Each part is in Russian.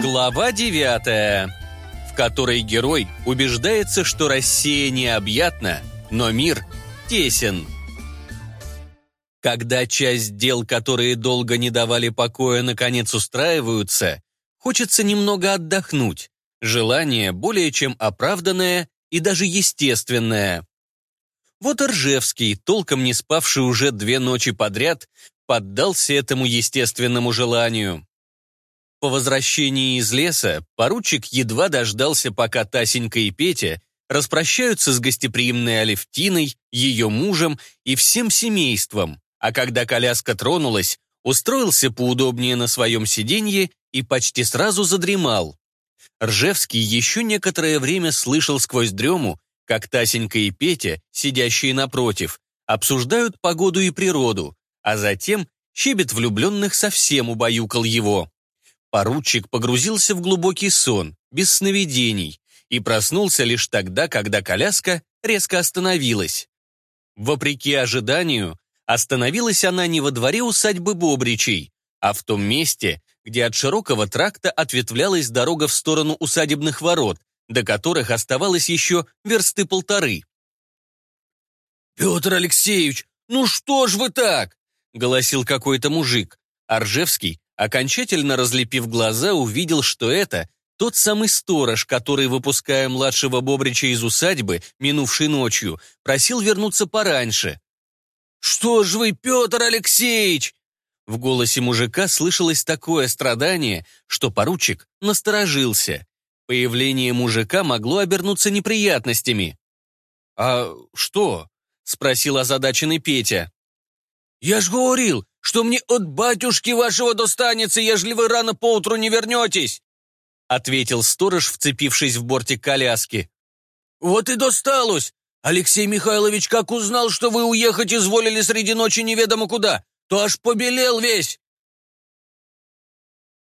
Глава 9, в которой герой убеждается, что Россия необъятна, но мир тесен. Когда часть дел, которые долго не давали покоя, наконец устраиваются, хочется немного отдохнуть. Желание более чем оправданное и даже естественное. Вот Ржевский, толком не спавший уже две ночи подряд, поддался этому естественному желанию. По возвращении из леса поручик едва дождался, пока Тасенька и Петя распрощаются с гостеприимной Алевтиной, ее мужем и всем семейством, а когда коляска тронулась, устроился поудобнее на своем сиденье и почти сразу задремал. Ржевский еще некоторое время слышал сквозь дрему, как Тасенька и Петя, сидящие напротив, обсуждают погоду и природу, а затем щебет влюбленных совсем убаюкал его. Поручик погрузился в глубокий сон, без сновидений, и проснулся лишь тогда, когда коляска резко остановилась. Вопреки ожиданию, остановилась она не во дворе усадьбы Бобричей, а в том месте, где от широкого тракта ответвлялась дорога в сторону усадебных ворот, до которых оставалось еще версты полторы. «Петр Алексеевич, ну что ж вы так?» — голосил какой-то мужик. Аржевский Окончательно разлепив глаза, увидел, что это тот самый сторож, который, выпуская младшего Бобрича из усадьбы, минувшей ночью, просил вернуться пораньше. «Что ж вы, Петр Алексеевич?» В голосе мужика слышалось такое страдание, что поручик насторожился. Появление мужика могло обернуться неприятностями. «А что?» — спросил озадаченный Петя. «Я ж говорил, что мне от батюшки вашего достанется, ежели вы рано поутру не вернетесь!» ответил сторож, вцепившись в бортик коляски. «Вот и досталось! Алексей Михайлович как узнал, что вы уехать изволили среди ночи неведомо куда, то аж побелел весь!»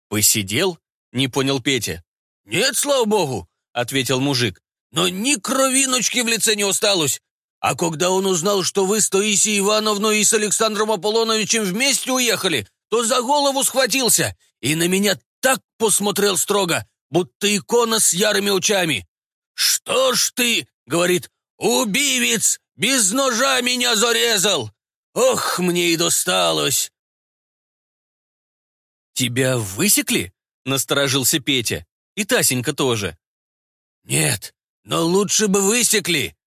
«Посидел?» — не понял Петя. «Нет, слава богу!» — ответил мужик. «Но ни кровиночки в лице не осталось. А когда он узнал, что вы с Таисией Ивановной и с Александром Аполлоновичем вместе уехали, то за голову схватился и на меня так посмотрел строго, будто икона с ярыми очами. «Что ж ты, — говорит, — убивец, без ножа меня зарезал! Ох, мне и досталось!» «Тебя высекли?» — насторожился Петя. И Тасенька тоже. «Нет, но лучше бы высекли.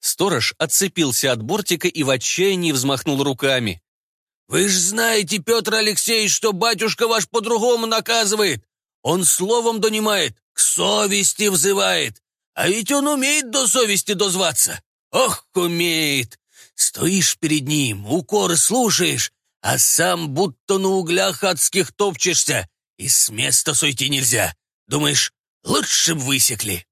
Сторож отцепился от бортика и в отчаянии взмахнул руками. «Вы ж знаете, Петр Алексеевич, что батюшка ваш по-другому наказывает. Он словом донимает, к совести взывает. А ведь он умеет до совести дозваться. Ох, умеет! Стоишь перед ним, укоры слушаешь, а сам будто на углях адских топчешься, и с места сойти нельзя. Думаешь, лучше б высекли?»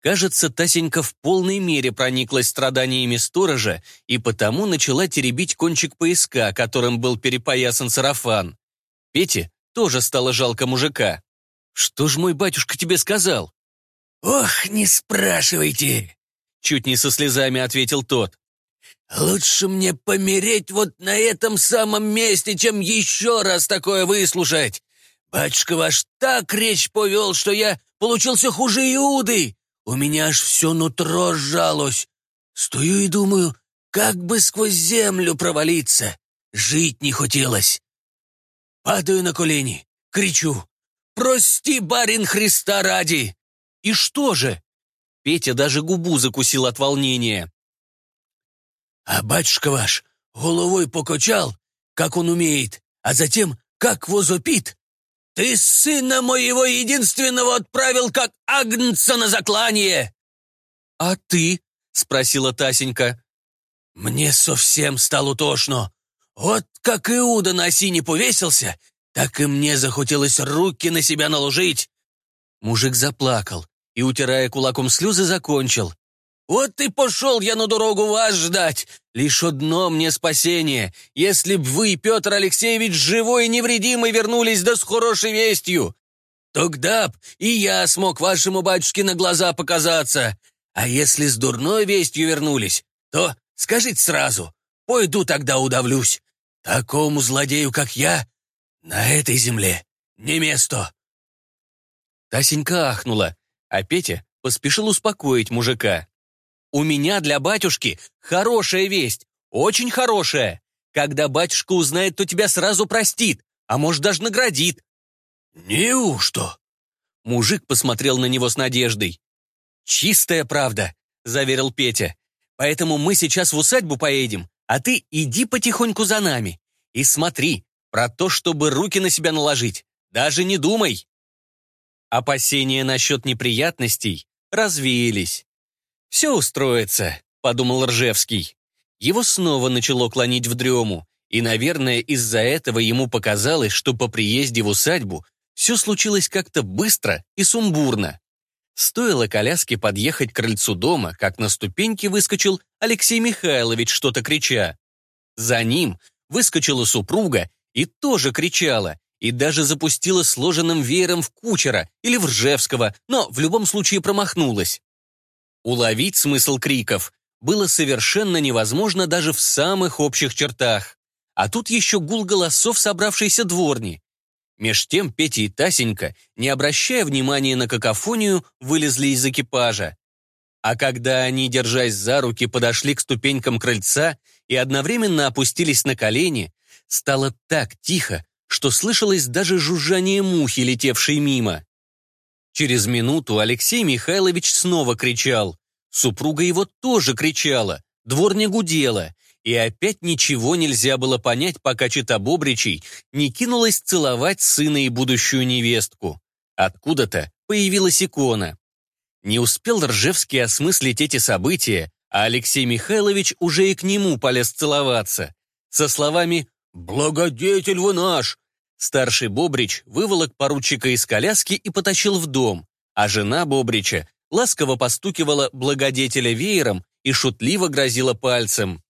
Кажется, Тасенька в полной мере прониклась страданиями сторожа и потому начала теребить кончик пояска, которым был перепоясан сарафан. Пете тоже стало жалко мужика. «Что ж мой батюшка тебе сказал?» «Ох, не спрашивайте!» Чуть не со слезами ответил тот. «Лучше мне помереть вот на этом самом месте, чем еще раз такое выслушать. Батюшка ваш так речь повел, что я получился хуже Иуды. У меня аж все нутро сжалось. Стою и думаю, как бы сквозь землю провалиться. Жить не хотелось. Падаю на колени, кричу. «Прости, барин Христа ради!» «И что же?» Петя даже губу закусил от волнения. А батюшка ваш головой покачал, как он умеет, а затем как возопит. Ты сына моего единственного отправил как агнца на заклание!» «А ты?» — спросила Тасенька. «Мне совсем стало тошно. Вот как Иуда на осине повесился, так и мне захотелось руки на себя наложить». Мужик заплакал и, утирая кулаком слезы, закончил. «Вот и пошел я на дорогу вас ждать. Лишь одно мне спасение. Если б вы, Петр Алексеевич, живой и невредимый вернулись да с хорошей вестью, тогда б и я смог вашему батюшке на глаза показаться. А если с дурной вестью вернулись, то скажите сразу, пойду тогда удавлюсь. Такому злодею, как я, на этой земле не место». Тасенька ахнула, а Петя поспешил успокоить мужика. «У меня для батюшки хорошая весть, очень хорошая. Когда батюшка узнает, то тебя сразу простит, а может даже наградит». «Неужто?» Мужик посмотрел на него с надеждой. «Чистая правда», — заверил Петя. «Поэтому мы сейчас в усадьбу поедем, а ты иди потихоньку за нами. И смотри, про то, чтобы руки на себя наложить, даже не думай». Опасения насчет неприятностей развеялись. «Все устроится», — подумал Ржевский. Его снова начало клонить в дрему, и, наверное, из-за этого ему показалось, что по приезде в усадьбу все случилось как-то быстро и сумбурно. Стоило коляске подъехать к крыльцу дома, как на ступеньке выскочил Алексей Михайлович, что-то крича. За ним выскочила супруга и тоже кричала, и даже запустила сложенным веером в кучера или в Ржевского, но в любом случае промахнулась. Уловить смысл криков было совершенно невозможно даже в самых общих чертах. А тут еще гул голосов собравшейся дворни. Меж тем Петя и Тасенька, не обращая внимания на какофонию, вылезли из экипажа. А когда они, держась за руки, подошли к ступенькам крыльца и одновременно опустились на колени, стало так тихо, что слышалось даже жужжание мухи, летевшей мимо. Через минуту Алексей Михайлович снова кричал. Супруга его тоже кричала, дворня гудела, и опять ничего нельзя было понять, пока чита Бобричей не кинулась целовать сына и будущую невестку. Откуда-то появилась икона. Не успел Ржевский осмыслить эти события, а Алексей Михайлович уже и к нему полез целоваться. Со словами «Благодетель вы наш!» Старший Бобрич выволок поручика из коляски и потащил в дом, а жена Бобрича ласково постукивала благодетеля веером и шутливо грозила пальцем.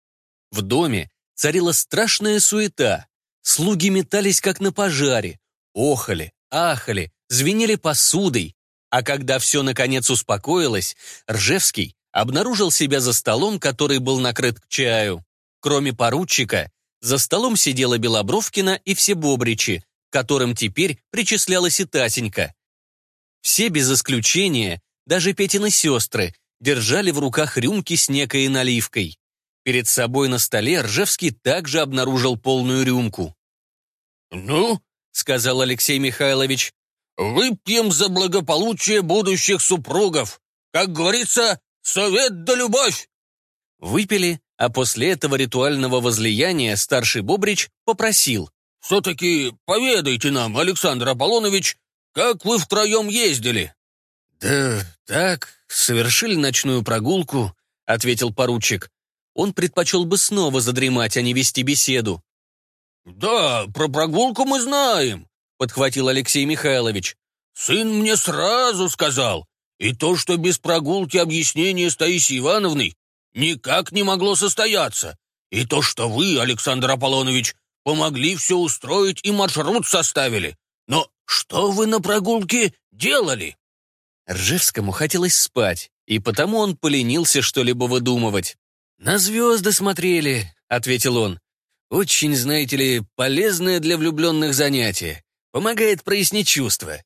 В доме царила страшная суета. Слуги метались, как на пожаре, охали, ахали, звенели посудой. А когда все наконец успокоилось, Ржевский обнаружил себя за столом, который был накрыт к чаю. Кроме поручика, за столом сидела Белобровкина и все бобричи, к которым теперь причислялась и Тасенька. Все без исключения, даже Петины сестры, держали в руках рюмки с некой наливкой. Перед собой на столе Ржевский также обнаружил полную рюмку. «Ну?» — сказал Алексей Михайлович. «Выпьем за благополучие будущих супругов. Как говорится, совет да любовь!» Выпили, а после этого ритуального возлияния старший Бобрич попросил. «Все-таки поведайте нам, Александр Аполлонович, как вы втроем ездили?» «Да так, совершили ночную прогулку», — ответил поручик. Он предпочел бы снова задремать, а не вести беседу. «Да, про прогулку мы знаем», — подхватил Алексей Михайлович. «Сын мне сразу сказал. И то, что без прогулки объяснение с Таисией Ивановной никак не могло состояться. И то, что вы, Александр Аполлонович, помогли все устроить и маршрут составили. Но что вы на прогулке делали?» Ржевскому хотелось спать, и потому он поленился что-либо выдумывать. «На звезды смотрели», — ответил он. «Очень, знаете ли, полезное для влюбленных занятие. Помогает прояснить чувства.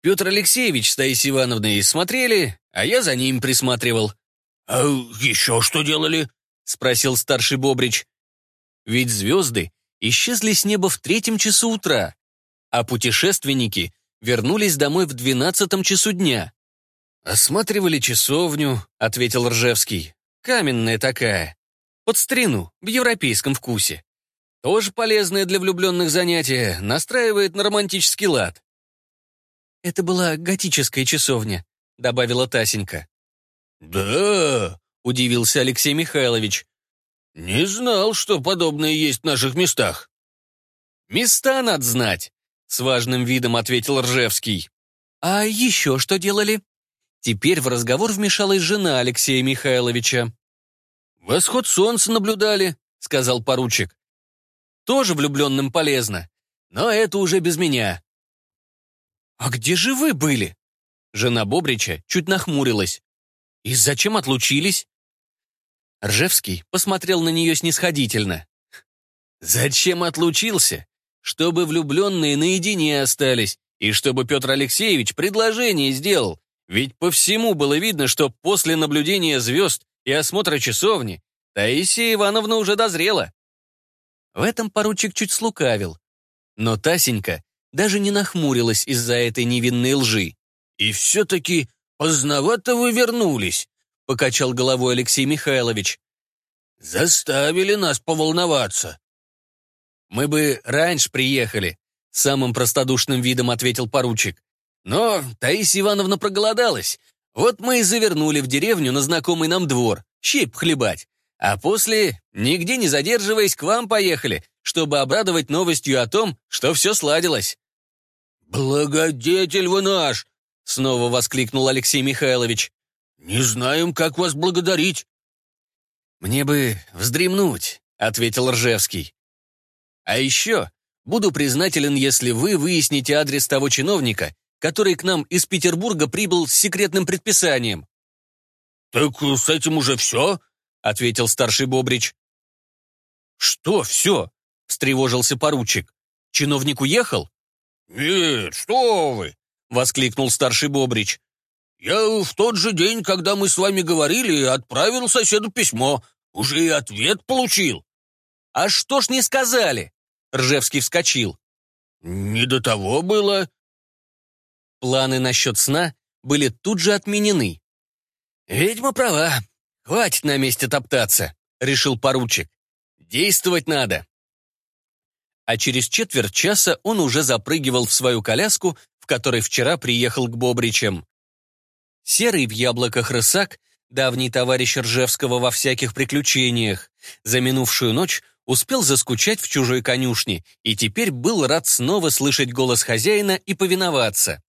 Петр Алексеевич с Таисией Ивановной смотрели, а я за ним присматривал. «А еще что делали?» — спросил старший Бобрич. Ведь звезды исчезли с неба в третьем часу утра, а путешественники вернулись домой в двенадцатом часу дня. «Осматривали часовню», — ответил Ржевский. «Каменная такая. Под старину, в европейском вкусе. Тоже полезное для влюбленных занятие, настраивает на романтический лад». «Это была готическая часовня», — добавила Тасенька. «Да», — удивился Алексей Михайлович. «Не знал, что подобное есть в наших местах». «Места надо знать», — с важным видом ответил Ржевский. «А еще что делали?» Теперь в разговор вмешалась жена Алексея Михайловича. «Восход солнца наблюдали», — сказал поручик. «Тоже влюбленным полезно, но это уже без меня». «А где же вы были?» Жена Бобрича чуть нахмурилась. «И зачем отлучились?» Ржевский посмотрел на нее снисходительно. «Зачем отлучился? Чтобы влюбленные наедине остались, И чтобы Петр Алексеевич предложение сделал, ведь по всему было видно, что после наблюдения звезд и осмотра часовни Таисия Ивановна уже дозрела. В этом поручик чуть слукавил. Но Тасенька даже не нахмурилась из-за этой невинной лжи. «И все-таки поздновато вы вернулись», — покачал головой Алексей Михайлович. «Заставили нас поволноваться». «Мы бы раньше приехали», — самым простодушным видом ответил поручик. «Но Таисия Ивановна проголодалась. Вот мы и завернули в деревню на знакомый нам двор, щейп хлебать. А после, нигде не задерживаясь, к вам поехали, чтобы обрадовать новостью о том, что все сладилось». «Благодетель вы наш!» — снова воскликнул Алексей Михайлович. «Не знаем, как вас благодарить». «Мне бы вздремнуть», — ответил Ржевский. «А еще буду признателен, если вы выясните адрес того чиновника, который к нам из Петербурга прибыл с секретным предписанием». «Так с этим уже все?» — ответил старший Бобрич. «Что все?» — встревожился поручик. «Чиновник уехал?» «Нет, что вы!» — воскликнул старший Бобрич. «Я в тот же день, когда мы с вами говорили, отправил соседу письмо. Уже и ответ получил». «А что ж не сказали?» Ржевский вскочил. «Не до того было». Планы насчет сна были тут же отменены. «Ведьма права. Хватит на месте топтаться», — решил поручик. «Действовать надо». А через четверть часа он уже запрыгивал в свою коляску, в которой вчера приехал к Бобричам. Серый в яблоках рысак, давний товарищ Ржевского во всяких приключениях, за минувшую ночь успел заскучать в чужой конюшне и теперь был рад снова слышать голос хозяина и повиноваться.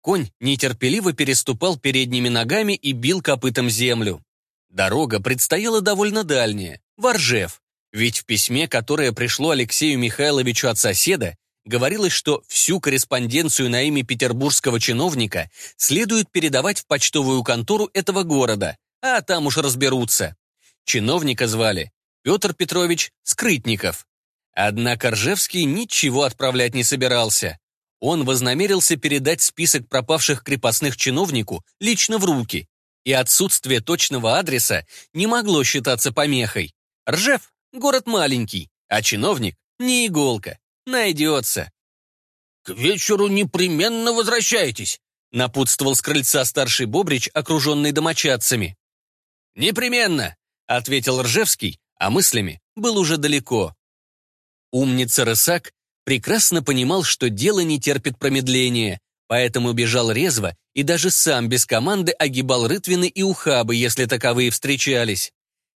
Конь нетерпеливо переступал передними ногами и бил копытом землю. Дорога предстояла довольно дальняя, в Оржев, ведь в письме, которое пришло Алексею Михайловичу от соседа, говорилось, что всю корреспонденцию на имя петербургского чиновника следует передавать в почтовую контору этого города, а там уж разберутся. Чиновника звали Петр Петрович Скрытников. Однако Ржевский ничего отправлять не собирался. Он вознамерился передать список пропавших крепостных чиновнику лично в руки, и отсутствие точного адреса не могло считаться помехой. Ржев — город маленький, а чиновник — не иголка. Найдется. «К вечеру непременно возвращайтесь», — напутствовал с крыльца старший Бобрич, окруженный домочадцами. «Непременно», — ответил Ржевский, а мыслями был уже далеко. Умница Рысак прекрасно понимал, что дело не терпит промедления, поэтому бежал резво и даже сам без команды огибал рытвины и ухабы, если таковые встречались.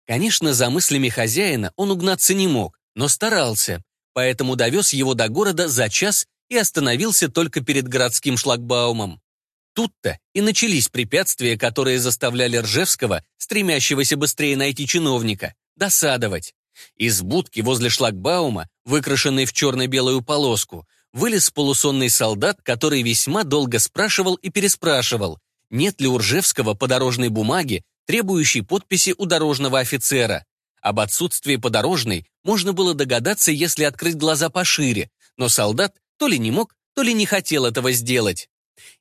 Конечно, за мыслями хозяина он угнаться не мог, но старался поэтому довез его до города за час и остановился только перед городским шлагбаумом. Тут-то и начались препятствия, которые заставляли Ржевского, стремящегося быстрее найти чиновника, досадовать. Из будки возле шлагбаума, выкрашенной в черно-белую полоску, вылез полусонный солдат, который весьма долго спрашивал и переспрашивал, нет ли у Ржевского подорожной бумаги, требующей подписи у дорожного офицера. Об отсутствии подорожной можно было догадаться, если открыть глаза пошире, но солдат то ли не мог, то ли не хотел этого сделать.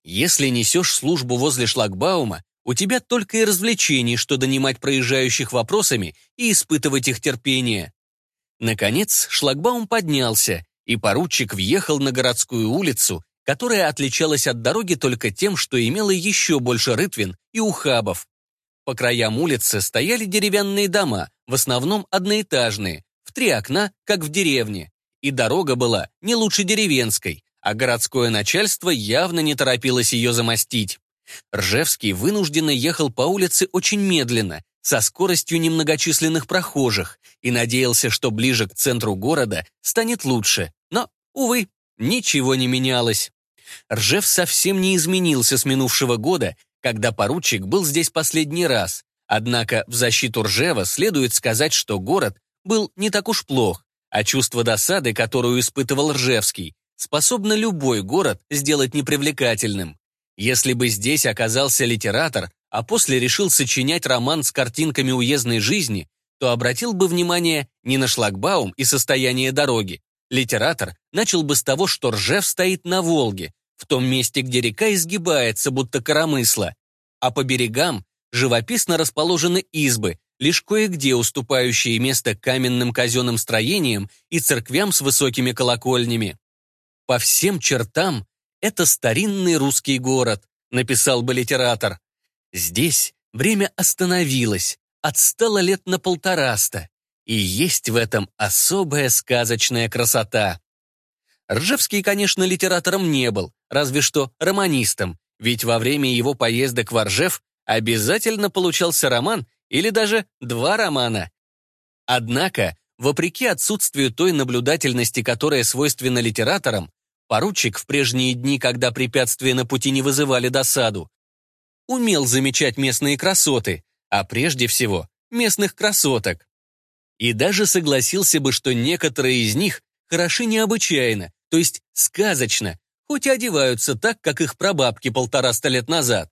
Если несешь службу возле шлагбаума, у тебя только и развлечений, что донимать проезжающих вопросами и испытывать их терпение. Наконец, шлагбаум поднялся, и поручик въехал на городскую улицу, которая отличалась от дороги только тем, что имела еще больше рытвин и ухабов. По краям улицы стояли деревянные дома, в основном одноэтажные, в три окна, как в деревне. И дорога была не лучше деревенской, а городское начальство явно не торопилось ее замостить. Ржевский вынужденно ехал по улице очень медленно, со скоростью немногочисленных прохожих, и надеялся, что ближе к центру города станет лучше. Но, увы, ничего не менялось. Ржев совсем не изменился с минувшего года когда поручик был здесь последний раз. Однако в защиту Ржева следует сказать, что город был не так уж плох, а чувство досады, которую испытывал Ржевский, способно любой город сделать непривлекательным. Если бы здесь оказался литератор, а после решил сочинять роман с картинками уездной жизни, то обратил бы внимание не на шлагбаум и состояние дороги. Литератор начал бы с того, что Ржев стоит на Волге, в том месте, где река изгибается, будто коромысло, а по берегам живописно расположены избы, лишь кое-где уступающие место каменным казенным строениям и церквям с высокими колокольнями. По всем чертам это старинный русский город, написал бы литератор. Здесь время остановилось, отстало лет на полтораста, и есть в этом особая сказочная красота. Ржевский, конечно, литератором не был, разве что романистом, ведь во время его поездок в Ржев обязательно получался роман или даже два романа. Однако, вопреки отсутствию той наблюдательности, которая свойственна литераторам, поручик в прежние дни, когда препятствия на пути не вызывали досаду, умел замечать местные красоты, а прежде всего местных красоток. И даже согласился бы, что некоторые из них хороши необычайно, то есть сказочно, хоть и одеваются так, как их прабабки полтораста лет назад.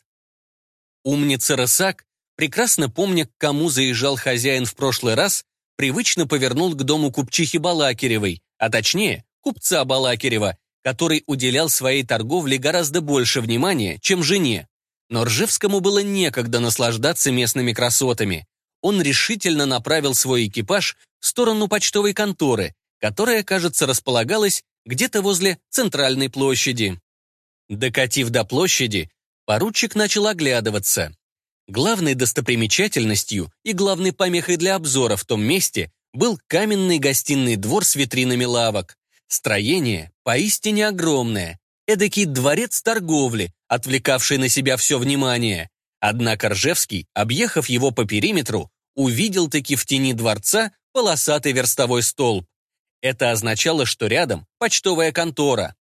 Умница Рысак, прекрасно помня, к кому заезжал хозяин в прошлый раз, привычно повернул к дому купчихи Балакиревой, а точнее, купца Балакирева, который уделял своей торговле гораздо больше внимания, чем жене. Но Ржевскому было некогда наслаждаться местными красотами. Он решительно направил свой экипаж в сторону почтовой конторы, которая, кажется, располагалась где-то возле центральной площади. Докатив до площади, поручик начал оглядываться. Главной достопримечательностью и главной помехой для обзора в том месте был каменный гостиный двор с витринами лавок. Строение поистине огромное, эдакий дворец торговли, отвлекавший на себя все внимание. Однако Ржевский, объехав его по периметру, увидел таки в тени дворца полосатый верстовой столб. Это означало, что рядом почтовая контора.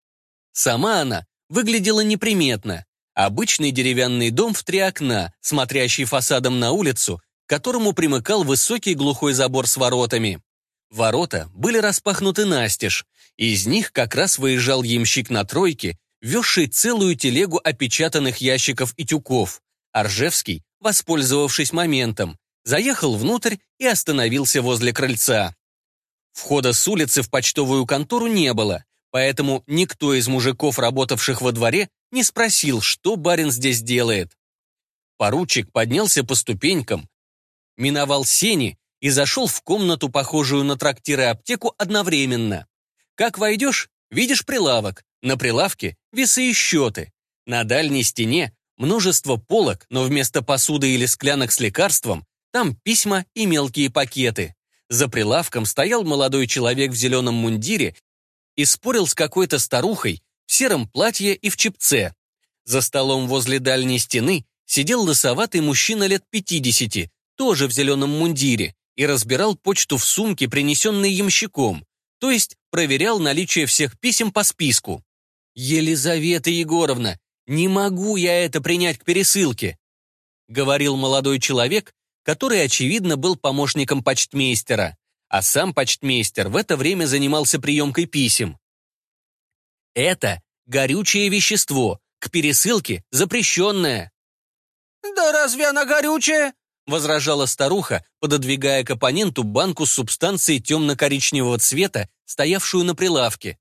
Сама она выглядела неприметно. Обычный деревянный дом в три окна, смотрящий фасадом на улицу, к которому примыкал высокий глухой забор с воротами. Ворота были распахнуты настежь, из них как раз выезжал ямщик на тройке, везший целую телегу опечатанных ящиков и тюков. Аржевский, воспользовавшись моментом, заехал внутрь и остановился возле крыльца. Входа с улицы в почтовую контору не было, поэтому никто из мужиков, работавших во дворе, не спросил, что барин здесь делает. Поручик поднялся по ступенькам, миновал сени и зашел в комнату, похожую на трактир и аптеку, одновременно. Как войдешь, видишь прилавок, на прилавке весы и счеты. На дальней стене множество полок, но вместо посуды или склянок с лекарством там письма и мелкие пакеты. За прилавком стоял молодой человек в зеленом мундире и спорил с какой-то старухой в сером платье и в чепце. За столом возле дальней стены сидел лысоватый мужчина лет 50, тоже в зеленом мундире, и разбирал почту в сумке, принесенной ямщиком, то есть проверял наличие всех писем по списку. «Елизавета Егоровна, не могу я это принять к пересылке», говорил молодой человек который, очевидно, был помощником почтмейстера, а сам почтмейстер в это время занимался приемкой писем. Это горючее вещество, к пересылке запрещенное. «Да разве она горючая?» — возражала старуха, пододвигая к оппоненту банку с субстанцией темно-коричневого цвета, стоявшую на прилавке.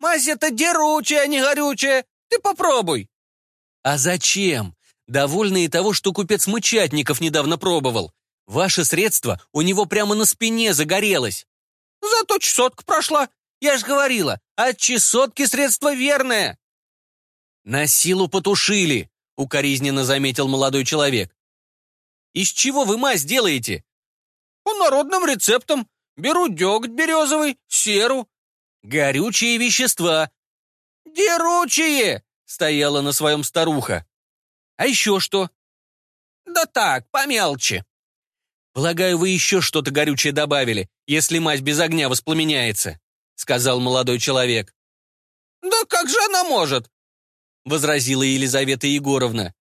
«Мазь это деручая, а не горючая. Ты попробуй». «А зачем? Довольны и того, что купец Мычатников недавно пробовал. Ваше средство у него прямо на спине загорелось. Зато чесотка прошла. Я ж говорила, от чесотки средство верное. На силу потушили, укоризненно заметил молодой человек. Из чего вы мазь делаете? По народным рецептам. Беру деготь березовый, серу. Горючие вещества. Деручие, стояла на своем старуха. А еще что?» «Да так, помелче». «Полагаю, вы еще что-то горючее добавили, если мазь без огня воспламеняется», сказал молодой человек. «Да как же она может?» возразила Елизавета Егоровна.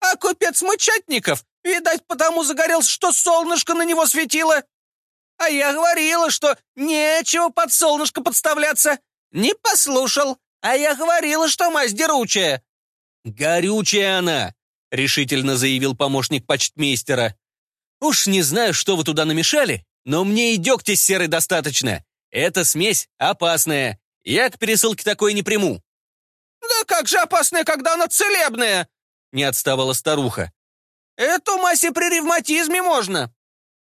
«А купец Мычатников, видать, потому загорелся, что солнышко на него светило. А я говорила, что нечего под солнышко подставляться. Не послушал, а я говорила, что мазь деручая». «Горючая она!» — решительно заявил помощник почтмейстера. «Уж не знаю, что вы туда намешали, но мне и дегтя серой достаточно. Эта смесь опасная. Я к пересылке такой не приму». «Да как же опасная, когда она целебная!» Не отставала старуха. «Эту массе при ревматизме можно!»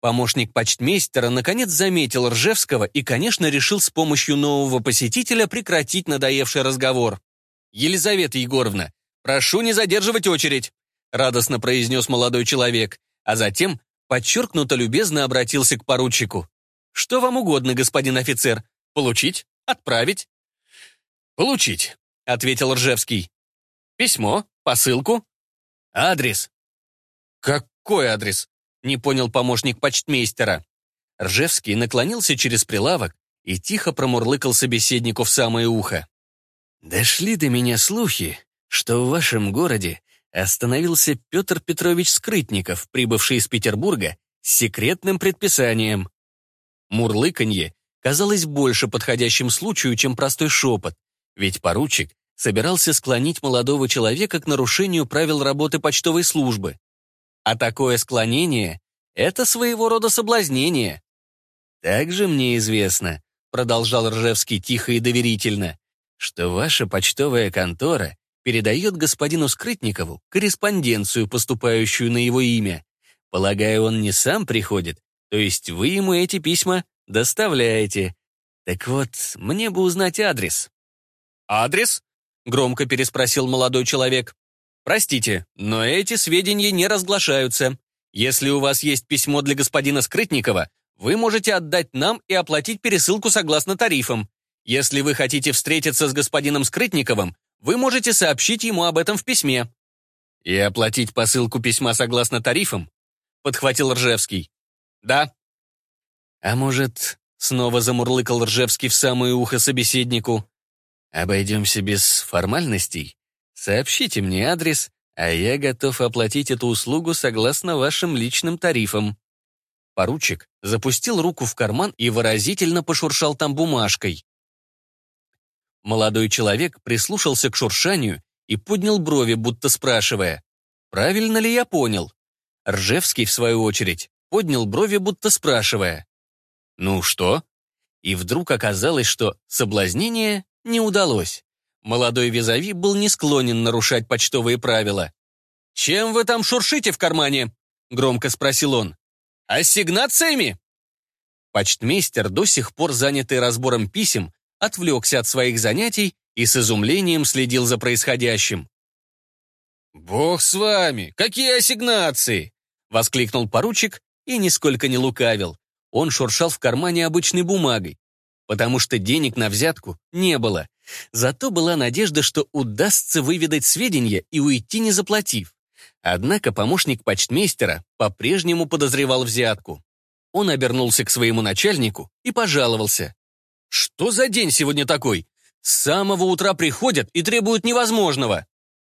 Помощник почтмейстера наконец заметил Ржевского и, конечно, решил с помощью нового посетителя прекратить надоевший разговор. «Елизавета Егоровна, прошу не задерживать очередь», радостно произнес молодой человек, а затем подчеркнуто любезно обратился к поручику. «Что вам угодно, господин офицер? Получить? Отправить?» «Получить», — ответил Ржевский. «Письмо? Посылку?» «Адрес». «Какой адрес?» не понял помощник почтмейстера. Ржевский наклонился через прилавок и тихо промурлыкал собеседнику в самое ухо. «Дошли до меня слухи, что в вашем городе остановился Петр Петрович Скрытников, прибывший из Петербурга, с секретным предписанием». Мурлыканье казалось больше подходящим случаю, чем простой шепот, ведь поручик собирался склонить молодого человека к нарушению правил работы почтовой службы. А такое склонение — это своего рода соблазнение. «Также мне известно», — продолжал Ржевский тихо и доверительно, «что ваша почтовая контора передает господину Скрытникову корреспонденцию, поступающую на его имя. Полагаю, он не сам приходит, то есть вы ему эти письма доставляете. Так вот, мне бы узнать адрес». «Адрес?» — громко переспросил молодой человек. Простите, но эти сведения не разглашаются. Если у вас есть письмо для господина Скрытникова, вы можете отдать нам и оплатить пересылку согласно тарифам. Если вы хотите встретиться с господином Скрытниковым, вы можете сообщить ему об этом в письме. И оплатить посылку письма согласно тарифам? Подхватил Ржевский. Да. А может, снова замурлыкал Ржевский в самое ухо собеседнику. Обойдемся без формальностей? Сообщите мне адрес, а я готов оплатить эту услугу согласно вашим личным тарифам». Поручик запустил руку в карман и выразительно пошуршал там бумажкой. Молодой человек прислушался к шуршанию и поднял брови, будто спрашивая, «Правильно ли я понял?» Ржевский, в свою очередь, поднял брови, будто спрашивая, «Ну что?» И вдруг оказалось, что соблазнение не удалось. Молодой визави был не склонен нарушать почтовые правила. «Чем вы там шуршите в кармане?» — громко спросил он. «Ассигнациями?» Почтмейстер, до сих пор занятый разбором писем, отвлекся от своих занятий и с изумлением следил за происходящим. «Бог с вами! Какие ассигнации!» — воскликнул поручик и нисколько не лукавил. Он шуршал в кармане обычной бумагой, потому что денег на взятку не было. Зато была надежда, что удастся выведать сведения и уйти, не заплатив. Однако помощник почтмейстера по-прежнему подозревал взятку. Он обернулся к своему начальнику и пожаловался. «Что за день сегодня такой? С самого утра приходят и требуют невозможного».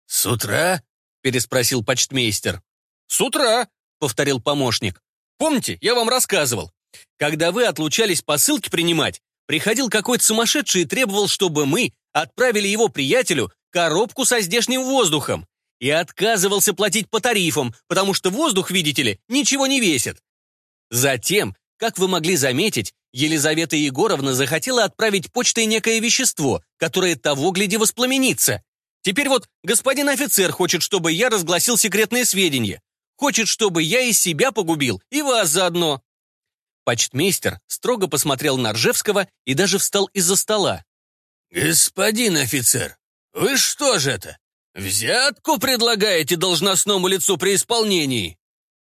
«С утра?» — переспросил почтмейстер. «С утра», — повторил помощник. «Помните, я вам рассказывал. Когда вы отлучались посылки принимать, Приходил какой-то сумасшедший и требовал, чтобы мы отправили его приятелю коробку со здешним воздухом. И отказывался платить по тарифам, потому что воздух, видите ли, ничего не весит. Затем, как вы могли заметить, Елизавета Егоровна захотела отправить почтой некое вещество, которое того, гляди, воспламенится. Теперь вот господин офицер хочет, чтобы я разгласил секретные сведения. Хочет, чтобы я и себя погубил, и вас заодно. Почтмейстер строго посмотрел на Ржевского и даже встал из-за стола. «Господин офицер, вы что же это? Взятку предлагаете должностному лицу при исполнении?»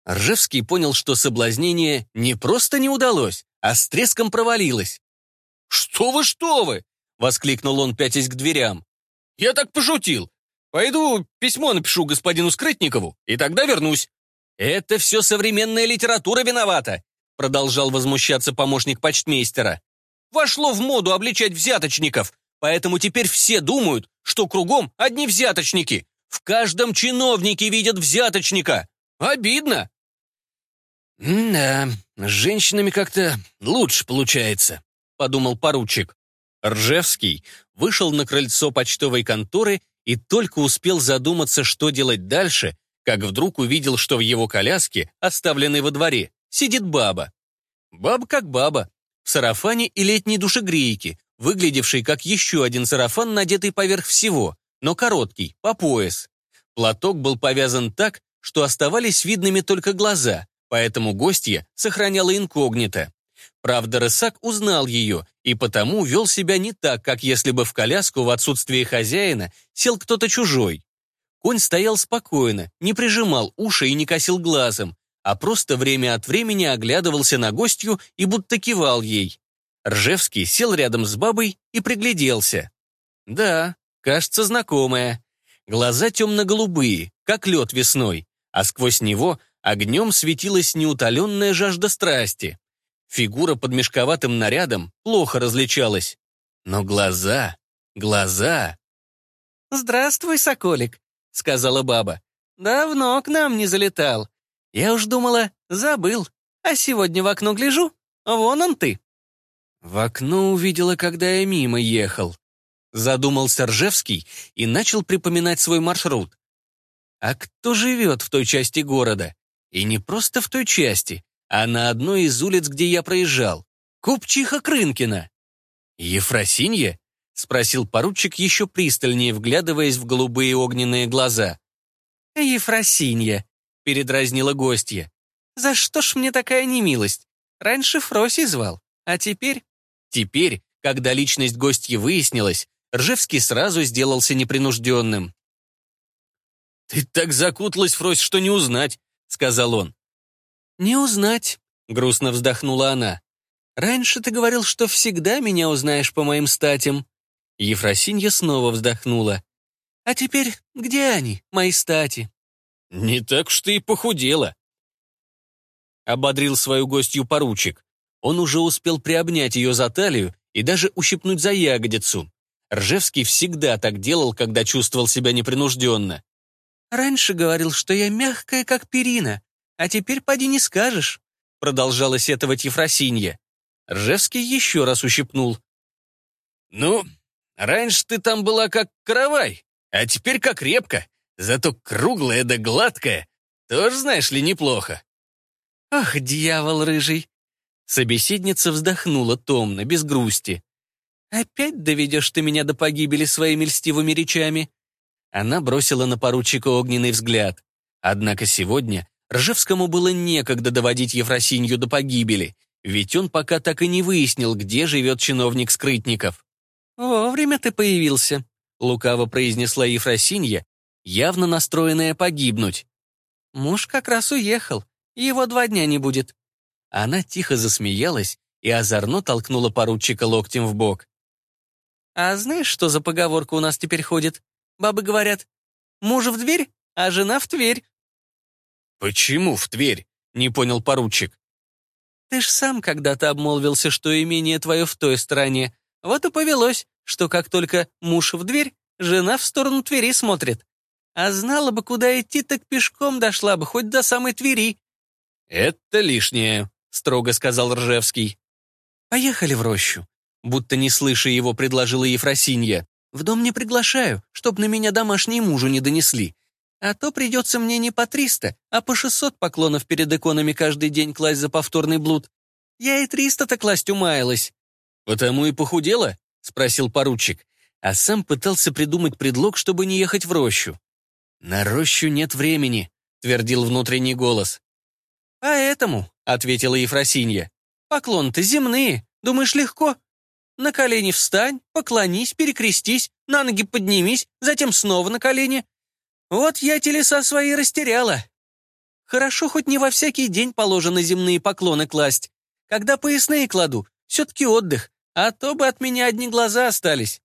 Ржевский понял, что соблазнение не просто не удалось, а с треском провалилось. «Что вы, что вы!» — воскликнул он, пятясь к дверям. «Я так пошутил. Пойду письмо напишу господину Скрытникову, и тогда вернусь. Это все современная литература виновата. Продолжал возмущаться помощник почтмейстера. Вошло в моду обличать взяточников, поэтому теперь все думают, что кругом одни взяточники. В каждом чиновнике видят взяточника. Обидно. «Да, с женщинами как-то лучше получается», — подумал поручик. Ржевский вышел на крыльцо почтовой конторы и только успел задуматься, что делать дальше, как вдруг увидел, что в его коляске, оставленной во дворе, сидит баба. Баба как баба, в сарафане и летней душегрейке, выглядевшей как еще один сарафан, надетый поверх всего, но короткий, по пояс. Платок был повязан так, что оставались видными только глаза, поэтому гостья сохраняла инкогнито. Правда, Рысак узнал ее и потому вел себя не так, как если бы в коляску в отсутствие хозяина сел кто-то чужой. Конь стоял спокойно, не прижимал уши и не косил глазом, а просто время от времени оглядывался на гостью и будто кивал ей. Ржевский сел рядом с бабой и пригляделся. Да, кажется, знакомая. Глаза темно-голубые, как лед весной, а сквозь него огнем светилась неутоленная жажда страсти. Фигура под мешковатым нарядом плохо различалась. Но глаза, глаза... «Здравствуй, соколик», — сказала баба. «Давно к нам не залетал. Я уж думала, забыл. А сегодня в окно гляжу, вон он ты». В окно увидела, когда я мимо ехал. Задумался Ржевский и начал припоминать свой маршрут. А кто живет в той части города? И не просто в той части, а на одной из улиц, где я проезжал. Купчиха Крынкина. «Ефросинья?» — спросил поручик, еще пристальнее вглядываясь в голубые огненные глаза. «Ефросинья», — передразнила гостья. «За что ж мне такая немилость? Раньше Фроси звал, а теперь...» Теперь, когда личность гостьи выяснилась, Ржевский сразу сделался непринужденным. «Ты так закуталась, Фрось, что не узнать», — сказал он. «Не узнать», — грустно вздохнула она. «Раньше ты говорил, что всегда меня узнаешь по моим статям». Ефросинья снова вздохнула. «А теперь где они, мои стати?» «Не так ты и похудела», — ободрил свою гостью поручик. Он уже успел приобнять ее за талию и даже ущипнуть за ягодицу. Ржевский всегда так делал, когда чувствовал себя непринужденно. «Раньше говорил, что я мягкая, как перина, а теперь поди не скажешь», продолжала сетовать Ефросинья. Ржевский еще раз ущипнул. «Ну, раньше ты там была как каравай, а теперь как репка, зато круглая да гладкая. Тоже, знаешь ли, неплохо». «Ах, дьявол рыжий!» Собеседница вздохнула томно, без грусти. «Опять доведешь ты меня до погибели своими льстивыми речами?» Она бросила на поручика огненный взгляд. Однако сегодня Ржевскому было некогда доводить Ефросинью до погибели, ведь он пока так и не выяснил, где живет чиновник Скрытников. «Вовремя ты появился», — лукаво произнесла Ефросинья, явно настроенная погибнуть. «Муж как раз уехал, его два дня не будет». Она тихо засмеялась и озорно толкнула поручика локтем в бок. «А знаешь, что за поговорка у нас теперь ходит? Бабы говорят, муж в дверь, а жена в Тверь». «Почему в Тверь?» — не понял поручик. «Ты ж сам когда-то обмолвился, что имение твое в той стороне. Вот и повелось, что как только муж в дверь, жена в сторону Твери смотрит. А знала бы, куда идти, так пешком дошла бы, хоть до самой Твери». «Это лишнее», — строго сказал Ржевский. «Поехали в рощу», — будто не слыша его, предложила Ефросинья. «В дом не приглашаю, чтоб на меня домашние мужу не донесли. А то придется мне не по триста, а по шестьсот поклонов перед иконами каждый день класть за повторный блуд. Я и триста-то класть умаялась». «Потому и похудела?» — спросил поручик, а сам пытался придумать предлог, чтобы не ехать в рощу. «На рощу нет времени», — твердил внутренний голос. «Поэтому», — ответила Ефросинья, — «поклон-то земные, думаешь, легко? На колени встань, поклонись, перекрестись, на ноги поднимись, затем снова на колени. Вот я телеса свои растеряла. Хорошо, хоть не во всякий день положено земные поклоны класть. Когда поясные кладу, все-таки отдых, а то бы от меня одни глаза остались».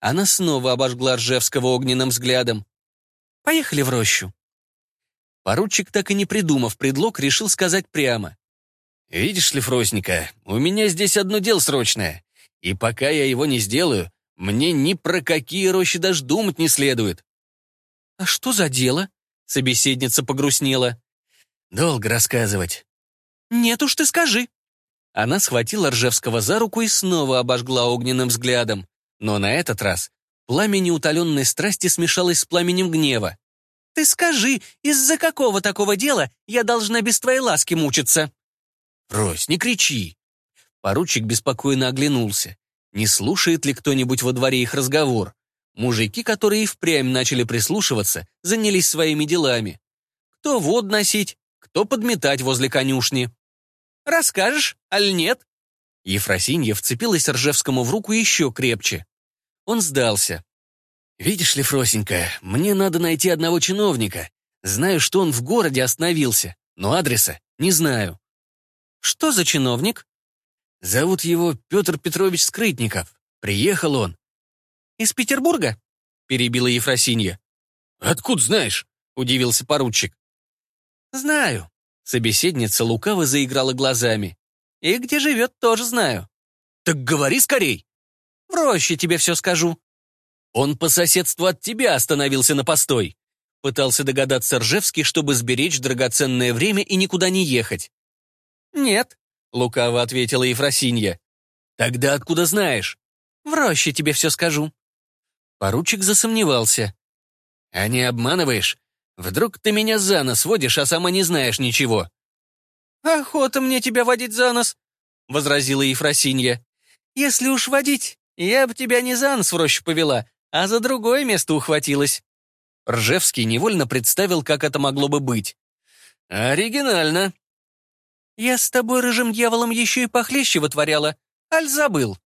Она снова обожгла Ржевского огненным взглядом. «Поехали в рощу». Поручик, так и не придумав предлог, решил сказать прямо. «Видишь ли, Фросника, у меня здесь одно дело срочное, и пока я его не сделаю, мне ни про какие рощи даже думать не следует». «А что за дело?» — собеседница погрустнела. «Долго рассказывать». «Нет уж ты скажи». Она схватила Ржевского за руку и снова обожгла огненным взглядом. Но на этот раз пламя неутоленной страсти смешалось с пламенем гнева. Ты скажи, из-за какого такого дела я должна без твоей ласки мучиться?» «Рось, не кричи!» Поручик беспокойно оглянулся. Не слушает ли кто-нибудь во дворе их разговор? Мужики, которые и впрямь начали прислушиваться, занялись своими делами. Кто вод носить, кто подметать возле конюшни. «Расскажешь, аль нет?» Ефросинья вцепилась Ржевскому в руку еще крепче. Он сдался. «Видишь ли, Фросенька, мне надо найти одного чиновника. Знаю, что он в городе остановился, но адреса не знаю». «Что за чиновник?» «Зовут его Петр Петрович Скрытников. Приехал он». «Из Петербурга?» — перебила Ефросинья. «Откуда знаешь?» — удивился поручик. «Знаю». Собеседница лукаво заиграла глазами. «И где живет, тоже знаю». «Так говори скорей!» «В роще тебе все скажу». «Он по соседству от тебя остановился на постой», пытался догадаться Ржевский, чтобы сберечь драгоценное время и никуда не ехать. «Нет», — лукаво ответила Ефросинья. «Тогда откуда знаешь?» «В роще тебе все скажу». Поручик засомневался. «А не обманываешь? Вдруг ты меня за нос водишь, а сама не знаешь ничего?» «Охота мне тебя водить за нос», — возразила Ефросинья. «Если уж водить, я бы тебя не за нос в рощу повела, а за другое место ухватилась». Ржевский невольно представил, как это могло бы быть. «Оригинально». «Я с тобой, рыжим дьяволом, еще и похлеще вытворяла. Аль забыл».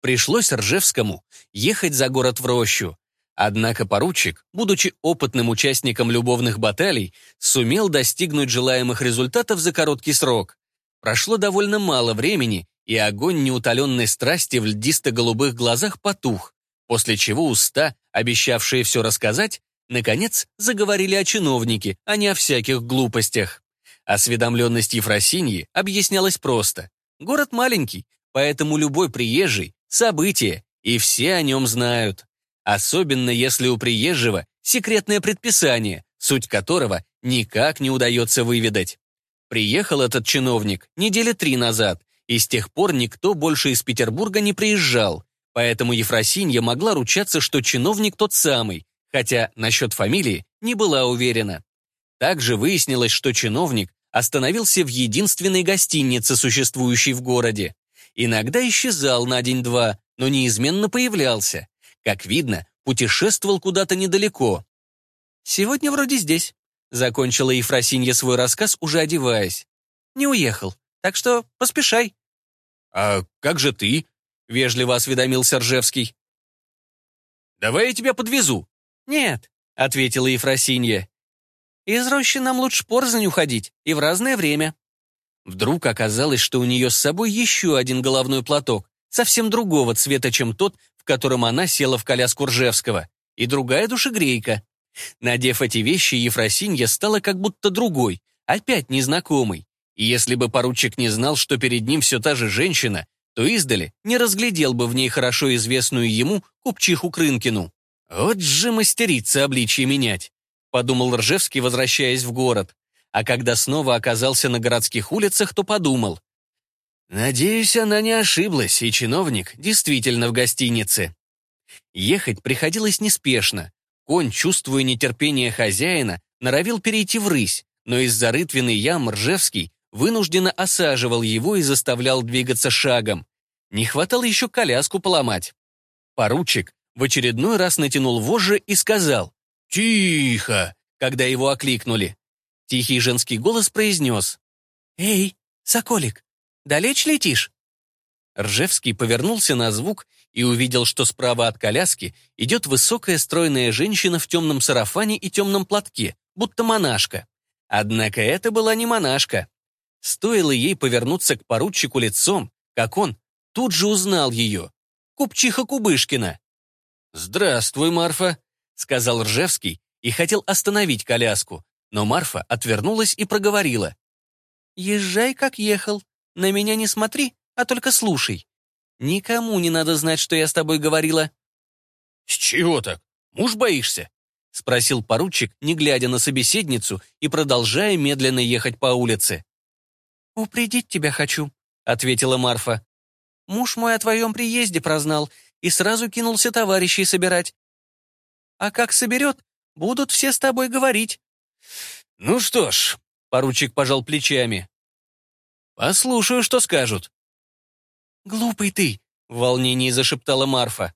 Пришлось Ржевскому ехать за город в рощу. Однако поручик, будучи опытным участником любовных баталий, сумел достигнуть желаемых результатов за короткий срок. Прошло довольно мало времени, и огонь неутоленной страсти в льдисто-голубых глазах потух, после чего уста, обещавшие все рассказать, наконец заговорили о чиновнике, а не о всяких глупостях. Осведомленность Ефросиньи объяснялась просто. Город маленький, поэтому любой приезжий — событие, и все о нем знают особенно если у приезжего секретное предписание, суть которого никак не удается выведать. Приехал этот чиновник недели три назад, и с тех пор никто больше из Петербурга не приезжал, поэтому Ефросинья могла ручаться, что чиновник тот самый, хотя насчет фамилии не была уверена. Также выяснилось, что чиновник остановился в единственной гостинице, существующей в городе. Иногда исчезал на день-два, но неизменно появлялся. Как видно, путешествовал куда-то недалеко. «Сегодня вроде здесь», — закончила Ефросинья свой рассказ, уже одеваясь. «Не уехал, так что поспешай». «А как же ты?» — вежливо осведомился Ржевский. «Давай я тебя подвезу». «Нет», — ответила Ефросинья. «Из рощи нам лучше порзнань уходить, и в разное время». Вдруг оказалось, что у нее с собой еще один головной платок, совсем другого цвета, чем тот, в котором она села в коляску Ржевского, и другая душегрейка. Надев эти вещи, Ефросинья стала как будто другой, опять незнакомой. И если бы поручик не знал, что перед ним все та же женщина, то издали не разглядел бы в ней хорошо известную ему купчиху Крынкину. «Вот же мастерица обличье менять», — подумал Ржевский, возвращаясь в город. А когда снова оказался на городских улицах, то подумал, Надеюсь, она не ошиблась, и чиновник действительно в гостинице. Ехать приходилось неспешно. Конь, чувствуя нетерпение хозяина, норовил перейти в рысь, но из-за рытвины ям Ржевский вынужденно осаживал его и заставлял двигаться шагом. Не хватало еще коляску поломать. Поручик в очередной раз натянул вожжи и сказал «Тихо!», когда его окликнули. Тихий женский голос произнес «Эй, соколик, Далеч летишь?» Ржевский повернулся на звук и увидел, что справа от коляски идет высокая стройная женщина в темном сарафане и темном платке, будто монашка. Однако это была не монашка. Стоило ей повернуться к поручику лицом, как он тут же узнал ее. Купчиха Кубышкина. «Здравствуй, Марфа», — сказал Ржевский и хотел остановить коляску, но Марфа отвернулась и проговорила. «Езжай, как ехал. На меня не смотри, а только слушай. Никому не надо знать, что я с тобой говорила». «С чего так? Муж боишься?» — спросил поручик, не глядя на собеседницу и продолжая медленно ехать по улице. «Упредить тебя хочу», — ответила Марфа. «Муж мой о твоем приезде прознал и сразу кинулся товарищей собирать. А как соберет, будут все с тобой говорить». «Ну что ж», — поручик пожал плечами, «Послушаю, что скажут». «Глупый ты», — в волнении зашептала Марфа.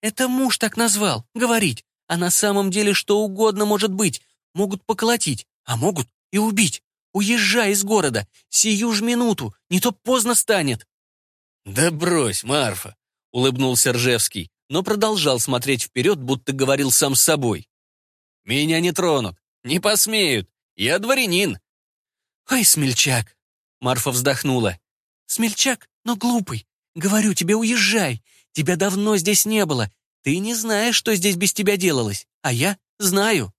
Это муж так назвал, говорить. А на самом деле что угодно может быть. Могут поколотить, а могут и убить. Уезжай из города, сию ж минуту, не то поздно станет». «Да брось, Марфа», — улыбнулся Ржевский, но продолжал смотреть вперед, будто говорил сам с собой. «Меня не тронут, не посмеют, я дворянин». «Ай, смельчак!» — Марфа вздохнула. «Смельчак, но глупый. Говорю тебе, уезжай. Тебя давно здесь не было. Ты не знаешь, что здесь без тебя делалось, а я знаю».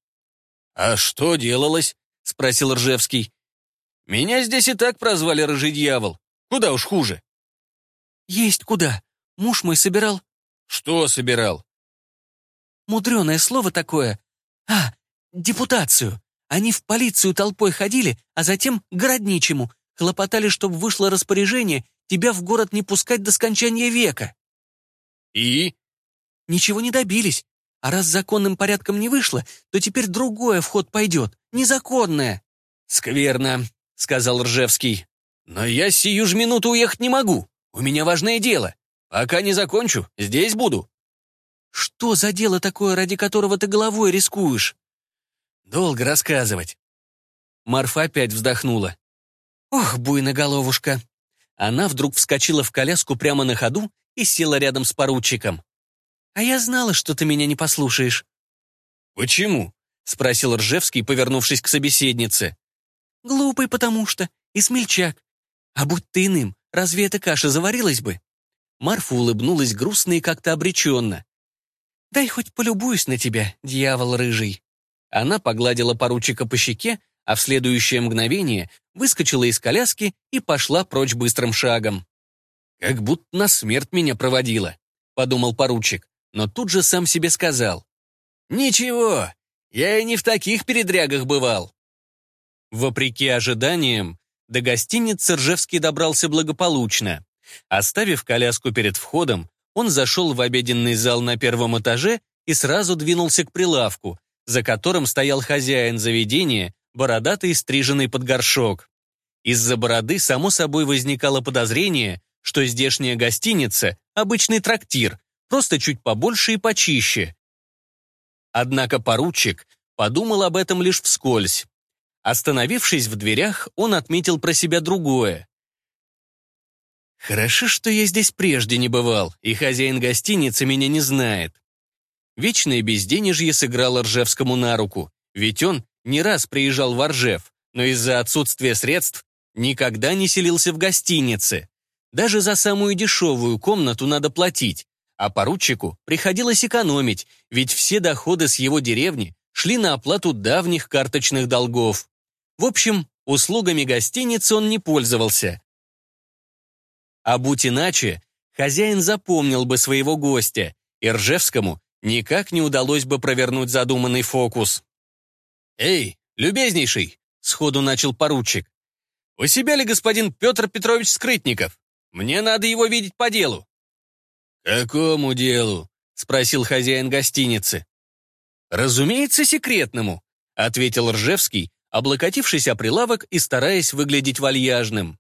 «А что делалось?» — спросил Ржевский. «Меня здесь и так прозвали Рыжий Дьявол. Куда уж хуже». «Есть куда. Муж мой собирал...» «Что собирал?» «Мудреное слово такое. А, депутацию. Они в полицию толпой ходили, а затем к городничему. Хлопотали, чтобы вышло распоряжение тебя в город не пускать до скончания века». «И?» «Ничего не добились. А раз законным порядком не вышло, то теперь другое в ход пойдет, незаконное». «Скверно», — сказал Ржевский. «Но я сию ж минуту уехать не могу. У меня важное дело. Пока не закончу, здесь буду». «Что за дело такое, ради которого ты головой рискуешь?» «Долго рассказывать». Марфа опять вздохнула. «Ох, буйна головушка!» Она вдруг вскочила в коляску прямо на ходу и села рядом с поручиком. «А я знала, что ты меня не послушаешь». «Почему?» — спросил Ржевский, повернувшись к собеседнице. «Глупый, потому что. И смельчак. А будь ты иным, разве эта каша заварилась бы?» Марфа улыбнулась грустно и как-то обреченно. «Дай хоть полюбуюсь на тебя, дьявол рыжий». Она погладила поручика по щеке, а в следующее мгновение выскочила из коляски и пошла прочь быстрым шагом. «Как будто на смерть меня проводила», — подумал поручик, но тут же сам себе сказал. «Ничего, я и не в таких передрягах бывал». Вопреки ожиданиям, до гостиницы Ржевский добрался благополучно. Оставив коляску перед входом, он зашел в обеденный зал на первом этаже и сразу двинулся к прилавку, за которым стоял хозяин заведения, бородатый стриженный под горшок. Из-за бороды, само собой, возникало подозрение, что здешняя гостиница — обычный трактир, просто чуть побольше и почище. Однако поручик подумал об этом лишь вскользь. Остановившись в дверях, он отметил про себя другое. Хорошо, что я здесь прежде не бывал, и хозяин гостиницы меня не знает. Вечное безденежье сыграло Ржевскому на руку, ведь он не раз приезжал в Ржев, но из-за отсутствия средств никогда не селился в гостинице. Даже за самую дешевую комнату надо платить, а поручику приходилось экономить, ведь все доходы с его деревни шли на оплату давних карточных долгов. В общем, услугами гостиницы он не пользовался, а будь иначе, хозяин запомнил бы своего гостя, и Ржевскому никак не удалось бы провернуть задуманный фокус. «Эй, любезнейший!» — сходу начал поручик. «У себя ли господин Петр Петрович Скрытников? Мне надо его видеть по делу». «Какому делу?» — спросил хозяин гостиницы. «Разумеется, секретному», — ответил Ржевский, облокотившись о прилавок и стараясь выглядеть вальяжным.